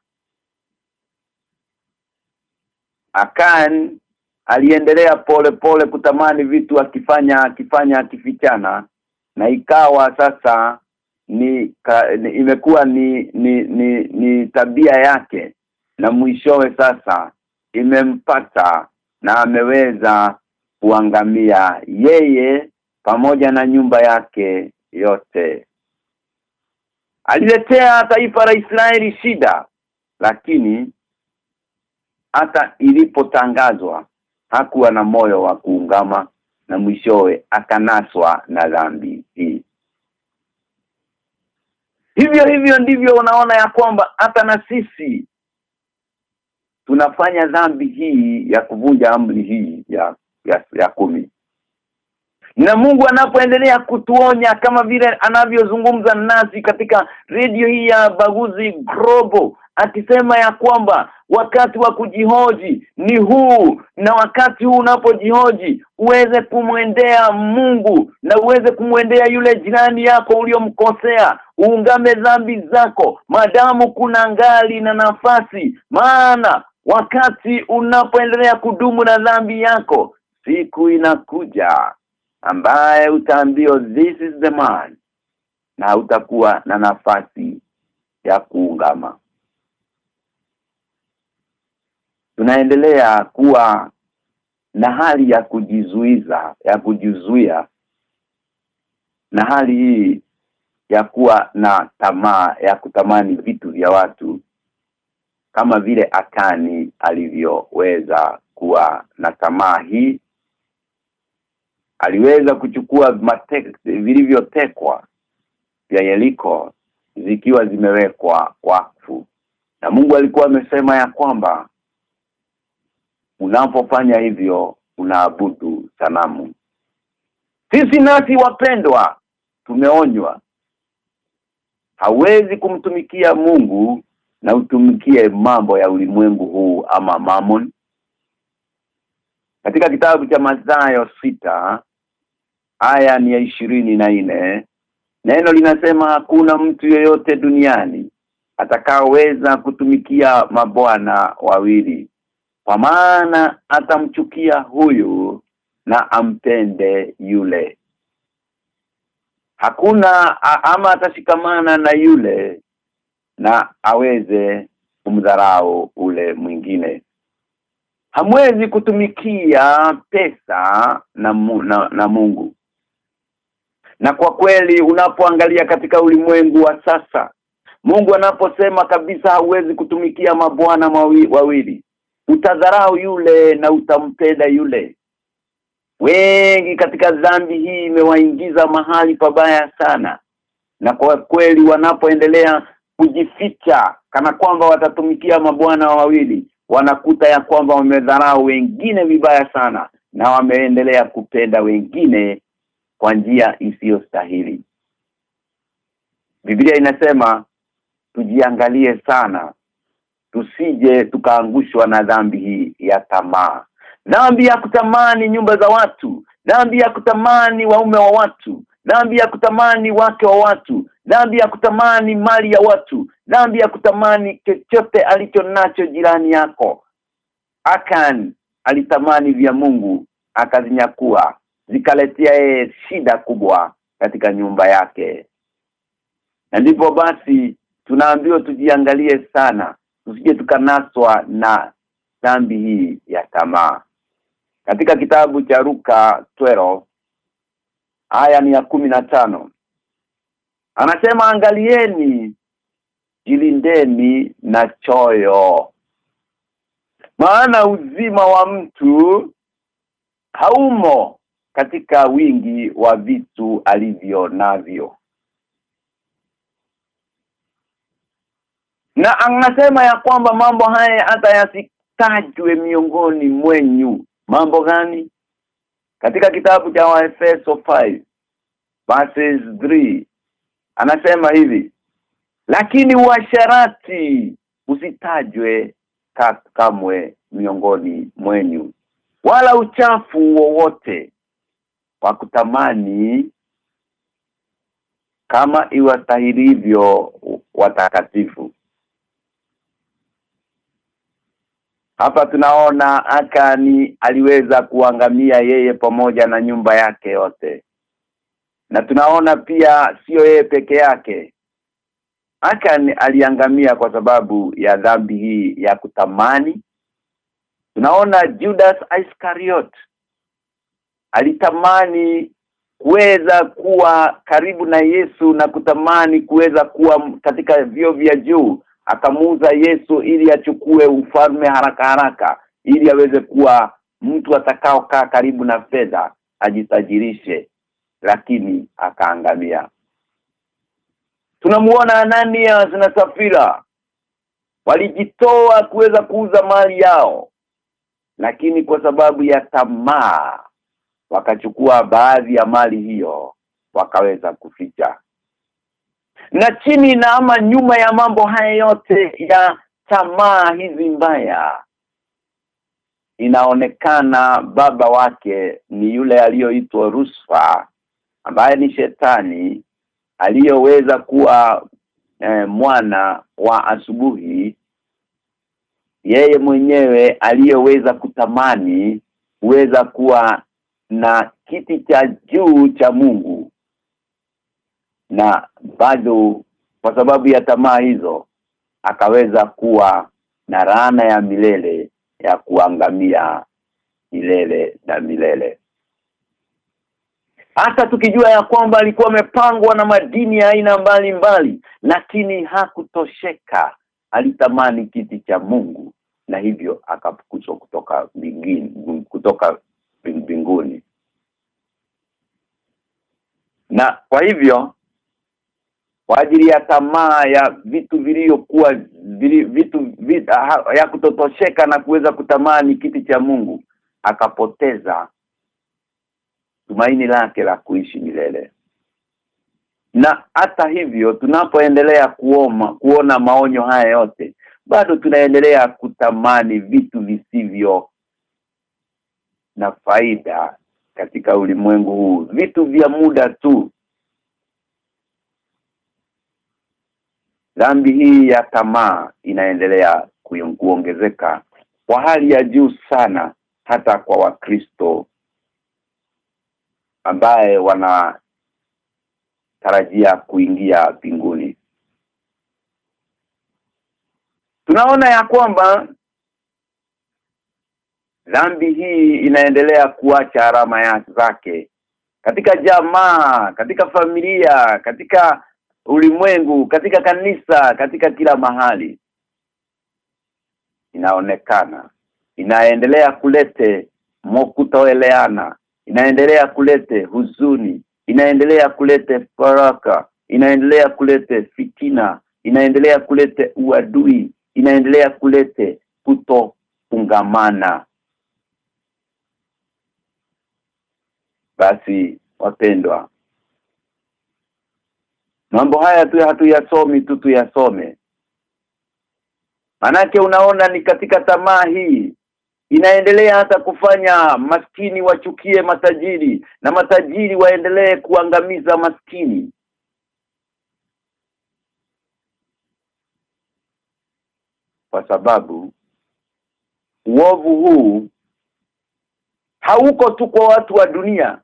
Akan aliendelea pole pole kutamani vitu akifanya akifanya akifichana. Na ikawa sasa ni, ka, ni imekuwa ni ni, ni ni tabia yake. Na mwishowe sasa imempata na ameweza kuangamia yeye pamoja na nyumba yake yote. Aliletea taifa la Israeli shida lakini hata ilipotangazwa hakuwa na moyo wa kuungama na mwishowe akanaswa na dhambi hii. Hivyo hivyo ndivyo unaona ya kwamba hata na sisi tunafanya dhambi hii ya kuvunja amri hii ya ya, ya kumi. Na Mungu anapoendelea kutuonya kama vile anavyozungumza nasi katika redio hii ya Baguzi Global akisema ya kwamba wakati wa kujihoji ni huu na wakati huu unapojihoji uweze kumwendea Mungu na uweze kumwendea yule jirani yako uliyomkosea uungame dhambi zako. Madamu kuna ngali na nafasi maana wakati unapoendelea kudumu na dhambi yako siku inakuja ambaye utaambiwa this is the man na utakuwa na nafasi ya kuungama tunaendelea kuwa na hali ya kujizuiza ya kujizuia. Na hali hii ya kuwa na tamaa ya kutamani vitu vya watu kama vile Akani alivyoweza kuwa na tamaa hii. Aliweza kuchukua vilivyotekwa vya yeliko zikiwa zimewekwa wakfu. Na Mungu alikuwa amesema ya kwamba unapofanya hivyo unaabudu sanamu. Sisi nasi wapendwa tumeonywa. Hawezi kumtumikia Mungu na utumikie mambo ya ulimwengu huu ama mamon katika kitabu cha Mathayo sita aya ni ya ishirini na nne neno linasema hakuna mtu yeyote duniani atakaoweza kutumikia mabwana wawili kwa maana atamchukia huyu na ampende yule. Hakuna ama atashikamana na yule na aweze kumdharau ule mwingine. Hamwezi kutumikia pesa na, na na Mungu. Na kwa kweli unapoangalia katika ulimwengu wa sasa Mungu anaposema kabisa hauwezi kutumikia mabwana wawili utadharau yule na utampenda yule. Wengi katika dhambi hii imewaingiza mahali pabaya sana. Na kwa kweli wanapoendelea kujificha kana kwamba watatumikia mabwana wawili wanakuta ya kwamba wamedharau wengine vibaya sana na wameendelea kupenda wengine kwa njia isiyo stahili Biblia inasema tujiangalie sana tusije tukaangushwa na dhambi hii ya tamaa. Dhambi ya kutamani nyumba za watu dhambi ya kutamani waume wa watu dhambi ya kutamani wake wa watu dhambi ya kutamani mali ya watu dhambi ya kutamani chochote alicho nacho jirani yako. Akan alitamani vya Mungu akazinyakua zikaletea yeye shida kubwa katika nyumba yake. Na ndipo basi tunaambiwa tujiangalie sana tusije tukanaswa na dhambi hii ya tamaa. Katika kitabu cha Luka 12 aya ni ya kumi na tano anasema angalieni jilindeni na choyo maana uzima wa mtu haumo katika wingi wa vitu alivyo navyo na anasema ya kwamba mambo haya hata yasitajwe miongoni mwenyu. Mambo gani? Katika kitabu cha Waefeso 5 verses 3 anasema hivi lakini uasharati usitajwe kamwe miongoni mwenyu wala uchafu wowote wa kutamani kama iwatahirivyo watakatifu hapa tunaona Akani aliweza kuangamia yeye pamoja na nyumba yake yote. Na tunaona pia sio yeye peke yake. Akani aliangamia kwa sababu ya dhambi hii ya kutamani. Tunaona Judas Iscariot alitamani kuweza kuwa karibu na Yesu na kutamani kuweza kuwa katika vio vya juu akamuuza Yesu ili achukue ufalme haraka haraka ili aweze kuwa mtu atakao kaa karibu na fedha ajisajirishe lakini akaangamia. Tunamuona Ananias na Safira. Walijitoa kuweza kuuza mali yao lakini kwa sababu ya tamaa wakachukua baadhi ya mali hiyo wakaweza kuficha na chini na ama nyuma ya mambo haya yote ya tamaa hizi mbaya. Inaonekana baba wake ni yule aliyoitwa Rusfa ambaye ni shetani aliyoweza kuwa eh, mwana wa asubuhi. Yeye mwenyewe aliyeweza kutamani kuweza kuwa na kiti cha juu cha Mungu na bado kwa sababu ya tamaa hizo akaweza kuwa na rana ya milele ya kuangamia milele na milele. Hata tukijua ya kwamba alikuwa amepangwa na madini ya aina mbalimbali lakini hakutosheka. Alitamani kiti cha Mungu na hivyo akafukuzwa kutoka mbinguni kutoka mbinguni. Na kwa hivyo kwa ajili ya tamaa ya vitu vilivyokuwa vili, vitu vit, ya kutotosheka na kuweza kutamani kiti cha Mungu akapoteza tumaini lake la kuishi milele. Na hata hivyo tunapoendelea kuoma kuona maonyo haya yote bado tunaendelea kutamani vitu visivyo na faida katika ulimwengu huu. Vitu vya muda tu dhambi hii ya tamaa inaendelea kuongezeka kwa hali ya juu sana hata kwa wakristo ambaye wana tarajia kuingia mbinguni. Tunaona ya kwamba dhambi hii inaendelea kuacha alama zake katika jamaa katika familia katika ulimwengu katika kanisa katika kila mahali inaonekana inaendelea kulete mokutoeleana inaendelea kulete huzuni inaendelea kulete faraka inaendelea kulete fitina inaendelea kulete uadui inaendelea kulete kutofungamana. Basi wapendwa mambo haya tu hatuyasomi tu tuyasome. Manake unaona ni katika tamaa hii inaendelea hata kufanya maskini wachukie matajiri na matajiri waendelee kuangamiza maskini. Kwa sababu uovu huu hauko tu kwa watu wa dunia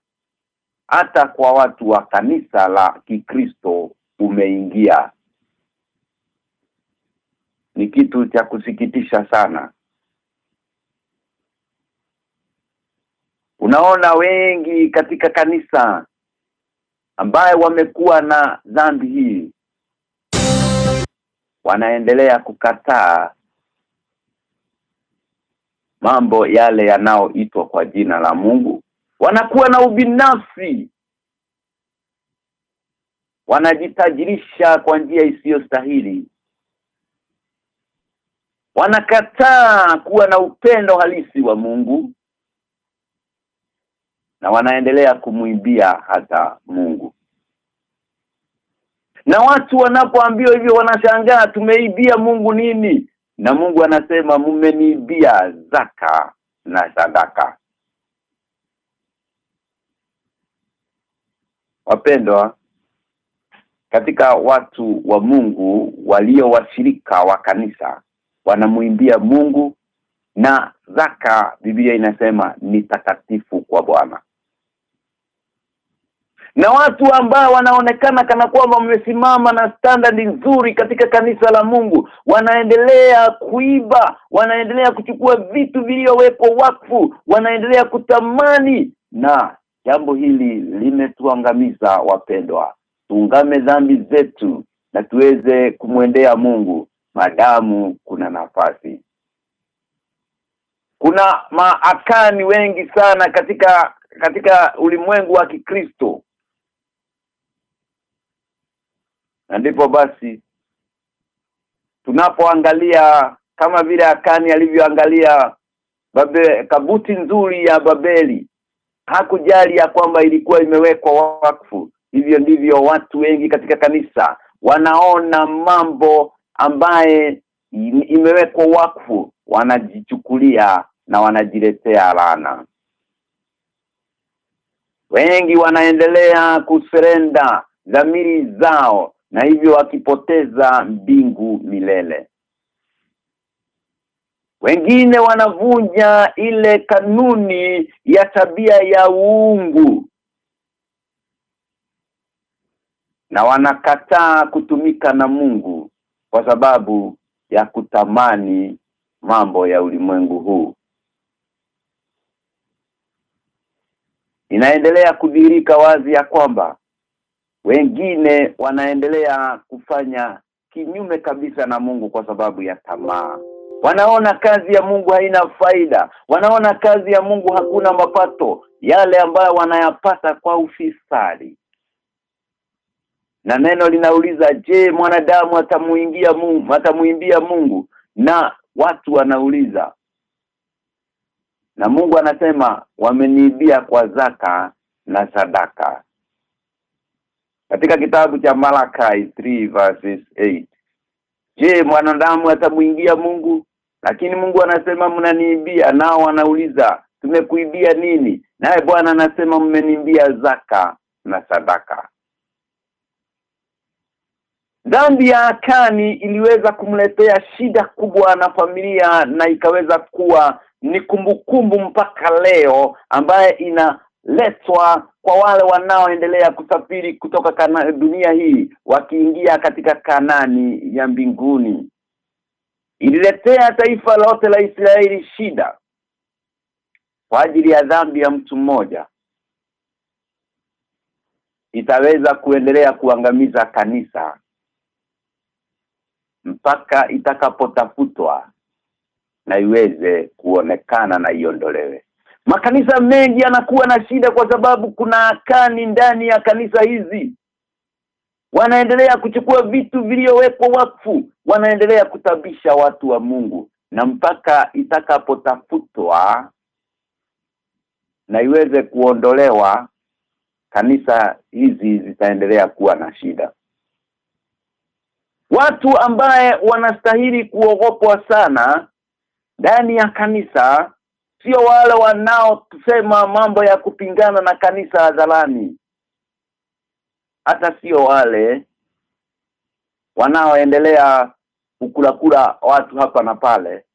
hata kwa watu wa kanisa la Kikristo umeingia. Ni kitu cha kusikitisha sana. Unaona wengi katika kanisa ambaye wamekuwa na dhambi hii wanaendelea kukataa mambo yale yanaoitwa kwa jina la Mungu. Wanakuwa na ubinafsi wanajitajirisha kwa njia isiyostahili. Wanakataa kuwa na upendo halisi wa Mungu na wanaendelea kumwimbia hata Mungu. Na watu wanapoambiwa hivyo wanashangaa tumeibia Mungu nini? Na Mungu anasema mmeniibia zaka na sadaka. Wapendwa katika watu wa Mungu walio washirika wa kanisa wanamuimbia Mungu na zaka Biblia inasema ni takatifu kwa Bwana. Na watu ambao wanaonekana kana kwamba wamesimama na standard nzuri katika kanisa la Mungu wanaendelea kuiba wanaendelea kuchukua vitu vilivyowekwa wakfu wanaendelea kutamani na jambo hili limetuangamiza wapendwa tuungame dhambi zetu na tuweze kumwendea Mungu. Madamu kuna nafasi. Kuna maakani wengi sana katika katika ulimwengu wa Kikristo. Na ndipo basi tunapoangalia kama vile Akani alivyoangalia kabuti nzuri ya Babeli. Hakujali ya kwamba ilikuwa imewekwa wakfu hivyo ndivyo watu wengi katika kanisa wanaona mambo ambaye imewekwa wakfu wanajichukulia na wanajiletea laana. Wengi wanaendelea kuserenda dhamiri zao na hivyo wakipoteza mbingu milele. Wengine wanavunja ile kanuni ya tabia ya uungu na wanakataa kutumika na Mungu kwa sababu ya kutamani mambo ya ulimwengu huu. Inaendelea kudhihirika wazi ya kwamba wengine wanaendelea kufanya kinyume kabisa na Mungu kwa sababu ya tamaa. Wanaona kazi ya Mungu haina faida. Wanaona kazi ya Mungu hakuna mapato. Yale ambayo wanayapata kwa ufisadi na neno linauliza je mwanadamu atamuingia Mungu atamuimbia Mungu? Na watu wanauliza. Na Mungu anasema wameniibia kwa zaka na sadaka. Katika kitabu cha Malakai 3 verses 8 Je mwanadamu atamuingia Mungu? Lakini Mungu anasema mnaniibia. Nao wanauliza tumekuibia nini? Naye Bwana anasema mmeniibia zaka na sadaka Dhambi ya Akani iliweza kumletea shida kubwa na familia na ikaweza kuwa ni kumbukumbu mpaka leo ambaye inaletwa kwa wale wanaoendelea kusafiri kutoka kana, dunia hii wakiingia katika Kanani ya mbinguni. Ililetea taifa lote la Israeli shida kwa ajili ya dhambi ya mtu mmoja. Itaweza kuendelea kuangamiza kanisa mpaka itakapotafutwa na iweze kuonekana na iondolewe. Makanisa mengi yanakuwa na shida kwa sababu kuna akani ndani ya kanisa hizi. Wanaendelea kuchukua vitu vilivyowekwa wakfu. Wanaendelea kutabisha watu wa Mungu. Na mpaka itakapotafutwa na iweze kuondolewa kanisa hizi zitaendelea kuwa na shida watu ambaye wanastahili kuogopwa sana ndani ya kanisa sio wale wanaosema mambo ya kupingana na kanisa hadharani. Hata sio wale wanaoendelea kukulakula watu hapa na pale.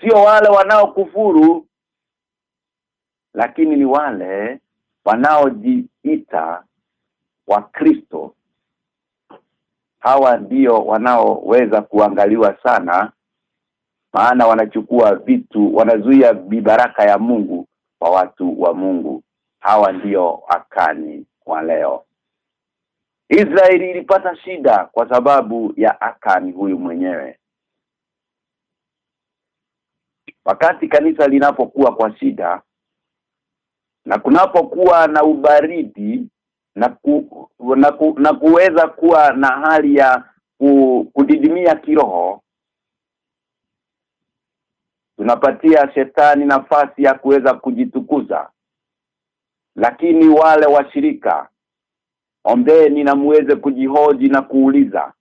Sio wale wanaokufuru lakini ni wale wanaojiita wakristo hawa ndio wanaoweza kuangaliwa sana maana wanachukua vitu wanazuia bibaraka ya Mungu kwa watu wa Mungu. Hawa ndio akani wa leo. Israeli ilipata shida kwa sababu ya akani huyu mwenyewe. Wakati kanisa linapokuwa kwa shida na kunapokuwa na ubaridi na ku, na, ku, na kuweza kuwa na hali ya ku, kudidimia kiroho tunapatia shetani nafasi ya kuweza kujitukuza. Lakini wale washirika ombeni na muweze kujihoji na kuuliza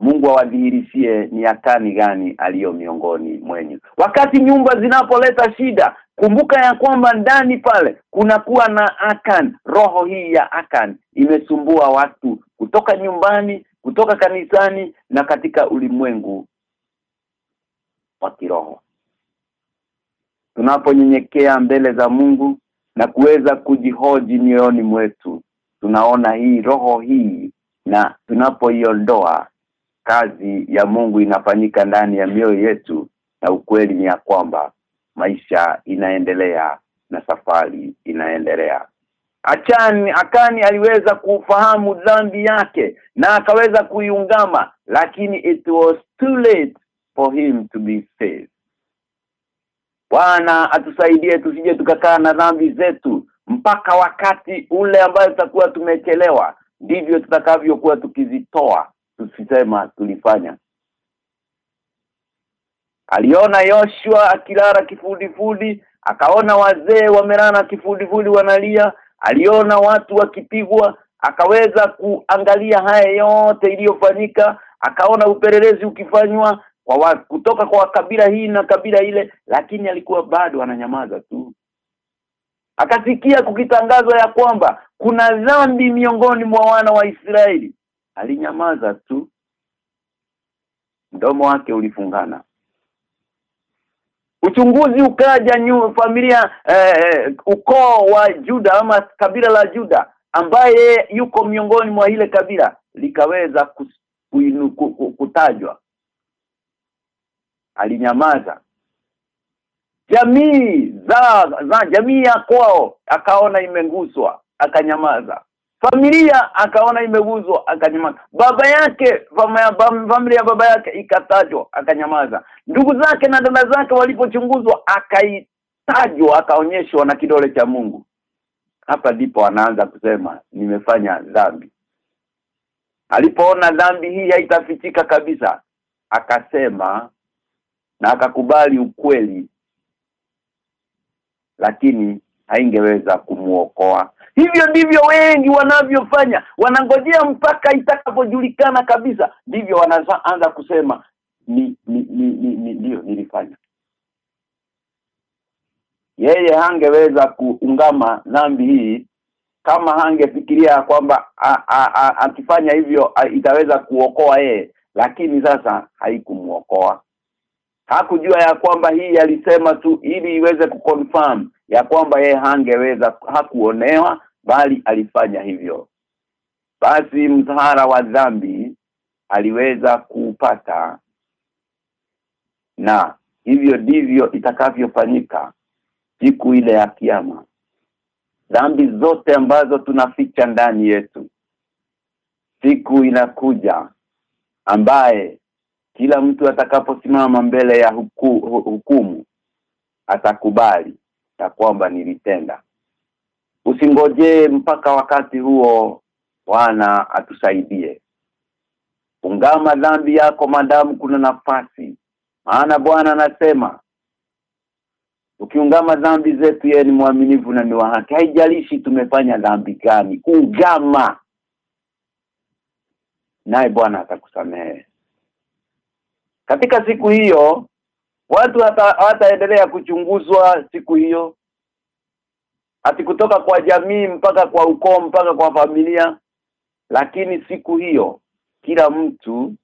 Mungu awadhihirishie ni akani gani aliyo miongoni mwenyu. Wakati nyumba zinapoleta shida kumbuka ya kwamba ndani pale kunakuwa na akan. Roho hii ya akan imesumbua watu kutoka nyumbani kutoka kanisani na katika ulimwengu wa kiroho. Tunaponyenyekea mbele za Mungu na kuweza kujihoji mioyoni mwetu tunaona hii roho hii na tunapoiondoa kazi ya Mungu inafanyika ndani ya mioyo yetu na ukweli ni ya kwamba maisha inaendelea na safari inaendelea. Achani Akani aliweza kufahamu dhambi yake na akaweza kuiungama lakini it was too late for him to be saved. Bwana atusaidie tusije tukakaa na dhambi zetu mpaka wakati ule ambayo tutakuwa tumechelewa. Ndivyo tutakavyokuwa tukizitoa tusisema tulifanya Aliona Yoshua akilala kifudifudi akaona wazee wamelala kifudifudi wanalia aliona watu wakipigwa akaweza kuangalia haya yote iliyofanyika akaona upelelezi ukifanywa kwa wa, kutoka kwa kabila hii na kabila ile lakini alikuwa bado ananyamaza tu. Akasikia kukitangazwa ya kwamba kuna dhambi miongoni mwa wana wa Israeli. Alinyamaza tu. Mdomo wake ulifungana uchunguzi ukaja nyu familia eh, ukoo wa Juda ama kabila la Juda ambaye yuko miongoni mwa ile kabila likaweza kutajwa. Alinyamaza. Jamii za, za jamii ya kwao akaona imenguswa akanyamaza familia akaona imeguzwa akanyamaza. Baba yake familia ya baba yake ikatajwa akanyamaza. Ndugu zake na dada zake walipochunguzwa akaitajwa akaonyeshwa na kidole cha Mungu. Hapa ndipo anaanza kusema nimefanya dhambi. Alipoona dhambi hii haitafichika kabisa akasema na akakubali ukweli lakini haingeweza kumuokoa. Hivyo ndivyo wengi wanavyofanya. Wanangojea mpaka itakapojulikana kabisa. Ndivyo wanaanza kusema ni ni ni, ni, ni ndio nilifanya. Yeye hangeweza kuungama dhambi hii kama hangefikiria kwamba akifanya hivyo a, itaweza kuokoa yeye. Lakini sasa haikumuokoa hakujua ya kwamba hii alisema tu ili iweze kuconfirm ya kwamba yeye hangeweza hakuonewa bali alifanya hivyo. Basi mzahara wa dhambi aliweza kupata na hivyo ndivyo itakavyofanyika siku ile ya kiyama. Dhambi zote ambazo tunaficha ndani yetu siku inakuja ambaye kila mtu atakaposimama mbele ya huku, hukumu atakubali ya kwamba nilitenda. Usingojee mpaka wakati huo Bwana atusaidie. Ungama dhambi yako madamu kuna nafasi. Maana Bwana anasema ukiungama dhambi zetu yeye ni mwaminifu na ni wa haki. Haijalishi tumefanya dhambi gani ungama naye Bwana atakusamehe katika siku hiyo watu hataendelea kuchunguzwa siku hiyo. Ati kutoka kwa jamii mpaka kwa ukoo mpaka kwa familia. Lakini siku hiyo kila mtu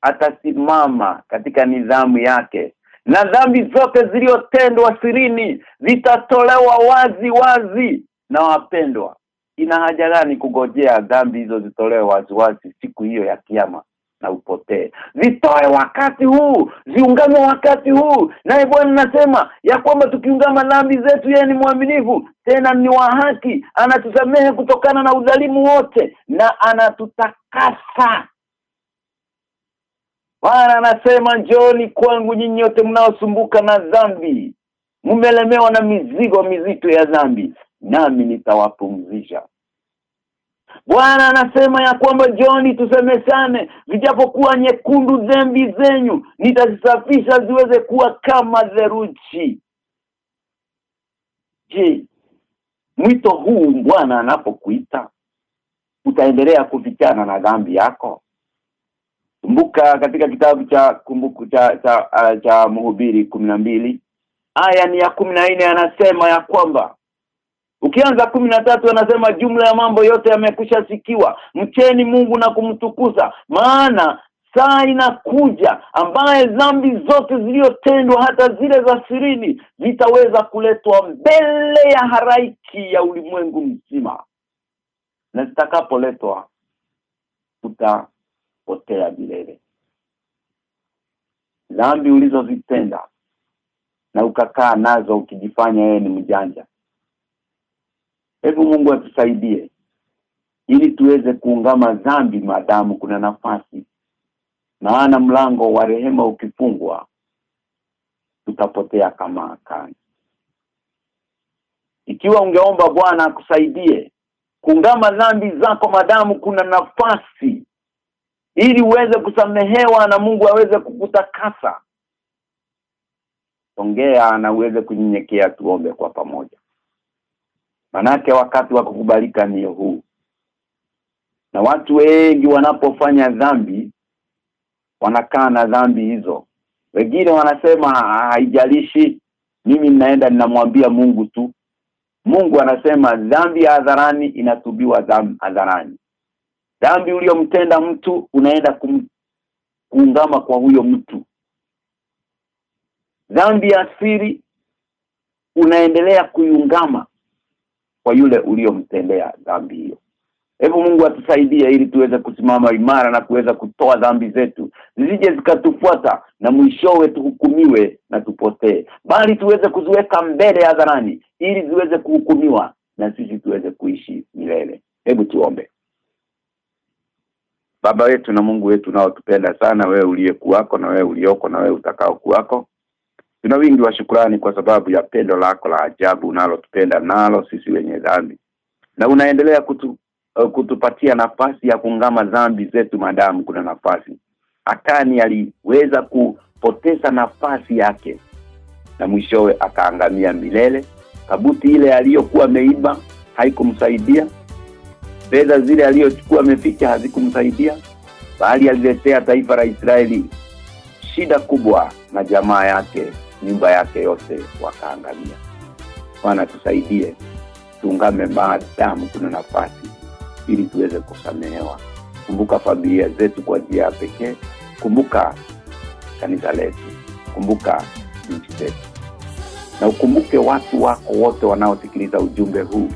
atasimama katika nidhamu yake. Na dhambi zote zilizotendwa sirini zitatolewa wazi wazi. Na wapendwa ina haja gani kugojea dhambi hizo zitolewe wazi wazi siku hiyo ya kiyama na upotee. Vitoe wakati huu ziungame wakati huu. Naye Bwana nasema ya kwamba tukiungama dhambi zetu yeye ni mwaminifu tena ni wa haki. Anatusamehe kutokana na udhalimu wote na anatutakasa. Bwana anasema njoni kwangu nyinyi nyote mnaosumbuka na dhambi. Mmelemewa na mizigo mizito ya dhambi nami nitawapumzisha Bwana anasema ya kwamba John tusemesane vijapokuwa nyekundu dhambi zenyu nitazisafisha ziweze kuwa kama theruji. Je, mwito huu Bwana anapokuita utaendelea kufichana na dhambi yako? Kumbuka katika kitabu cha kumbuku cha cha, cha, cha Mhubiri mbili aya ni ya nne anasema ya kwamba Ukianza kumi na tatu anasema jumla ya mambo yote yamekusha sikiwa. Mcheni Mungu na kumtukuza. Maana saa inakuja ambaye dhambi zote zilizotendwa hata zile za sirini zitaweza kuletwa mbele ya haraiki ya ulimwengu mzima. Na zitakapoletwa utapotea milele. Dhambi ulizozitenda na ukakaa nazo ukijifanya yeye ni mjanja hebu Mungu atusaidie ili tuweze kuungama dhambi madamu kuna nafasi. Maana mlango wa rehema ukifungwa tutapotea kama akani. Ikiwa ungeomba Bwana akusaidie kuungama dhambi zako madamu kuna nafasi. Ili uweze kusamehewa na Mungu aweze kukutakasa ongea na uweze kunyenyekea tuombe kwa pamoja manake wakati wa kukubalika ni huu. Na watu wengi wanapofanya dhambi wanakaa na dhambi hizo. Wengine wanasema haijalishi mimi ninaenda ninamwambia Mungu tu. Mungu anasema dhambi ya hadharani inatubiwa dhambi hadharani. Dhambi uliyomtenda mtu unaenda kum, kuungama kwa huyo mtu. Dhambi ya siri unaendelea kuiungama kwa yule uliyomtendea dhambi hiyo. Hebu Mungu atusaidie ili tuweze kusimama imara na kuweza kutoa dhambi zetu zisije zikatufuata na mwishowe tuhukumiwe na tupotee. Bali tuweze kuziweka mbele hadharani ili ziweze kuhukumiwa na sisi tuweze kuishi milele. Hebu tuombe. Baba wetu na Mungu wetu unaotupenda sana wewe uliyekuwako na wewe ulioko na wewe utakao kuwako Tuna wingi wa shukrani kwa sababu ya pendo lako la ajabu unalotupenda nalo sisi wenye dhambi. Na unaendelea kutu, uh, kutupatia nafasi ya kungama dhambi zetu madamu kuna nafasi. Akani aliweza kupoteza nafasi yake na mwishowe akaangamia milele. Kabuti ile aliyokuwa ameiba haikumsaidia. Fedha zile aliyochukua ameficha hazikumsaidia. Bali aliletea taifa la Israeli shida kubwa na jamaa yake nyumba yake yote wakaangamia Bwana tusaidie tuungame maadamu kuna nafasi ili tuweze kusamehewa. Kumbuka familia zetu kwa njia ya pekee. Kumbuka kanisa letu. Kumbuka nchi zetu. Na ukumbuke watu wako wote wanaosikiliza ujumbe huu.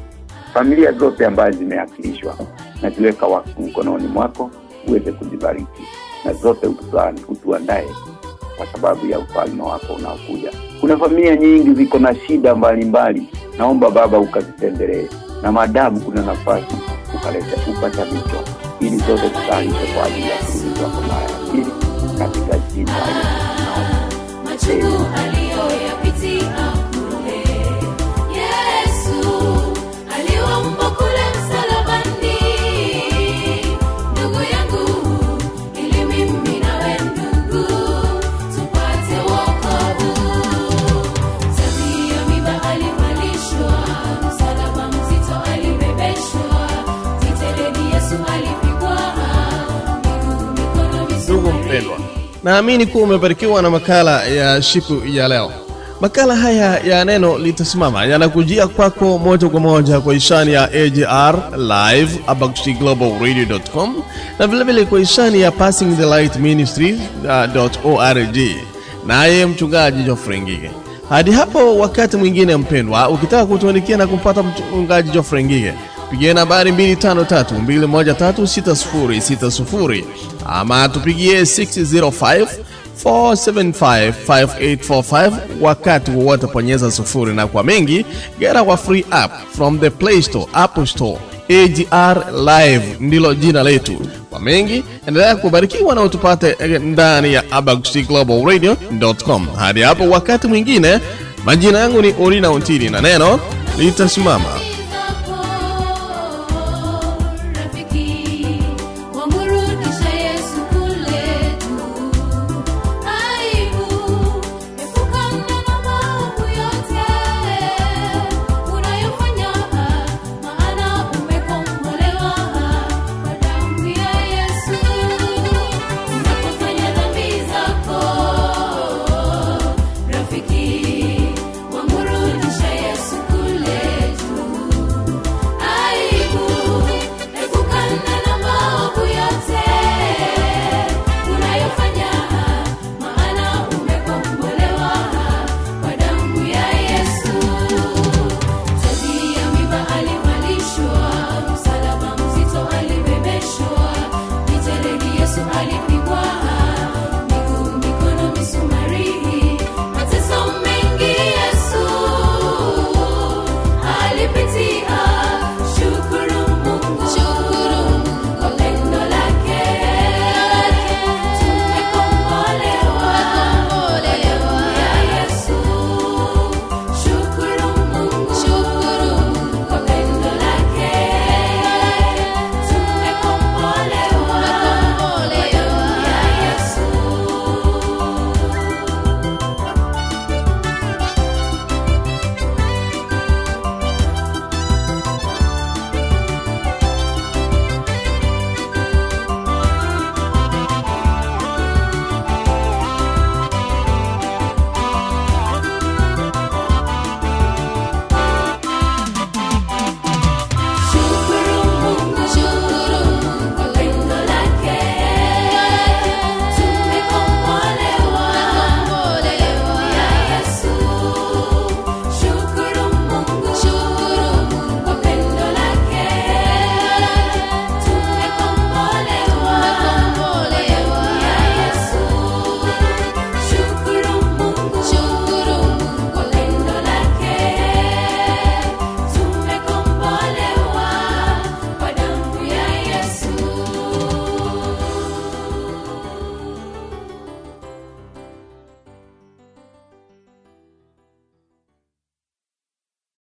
Familia zote ambazo zimeakilishwa na wako mkononi mwako uweze kuzibariki. Na zote utuandae kwa sababu ya ufalme wako unaokuja. Kuna familia nyingi ziko na shida mbalimbali. Naomba baba ukazitembelee, Na madamu kuna nafasi ukaleta upatanisho ili zote tutaanishe kwa ajili ya kurudi kwako mara ya pili katika jina la.
Naamini kuwa umebarikiwa na makala ya siku ya leo. Makala haya ya neno litasimama yanakujia kwako moja kwa moja kwa ishani ya agr live abakshiglobalradio.com na vilevile kwa ishani ya passing the light ministry uh, naye mchungaji Geoffrey Ngige. Hadi hapo wakati mwingine mpendwa ukitaka kutuandikia na kumpata mchungaji Geoffrey Ngige pigie nambari 2532136060 ama tupigie 605 4755845 wakati wowote ponyeza sufuri na kwa mengi gera kwa free app from the play store apple store agr live ndilo jina letu. Kwa mengi endelea kubarikiwa na utupate ndani ya abacglobalradio.com hadi hapo wakati mwingine majina yangu ni orina untini na neno litasimama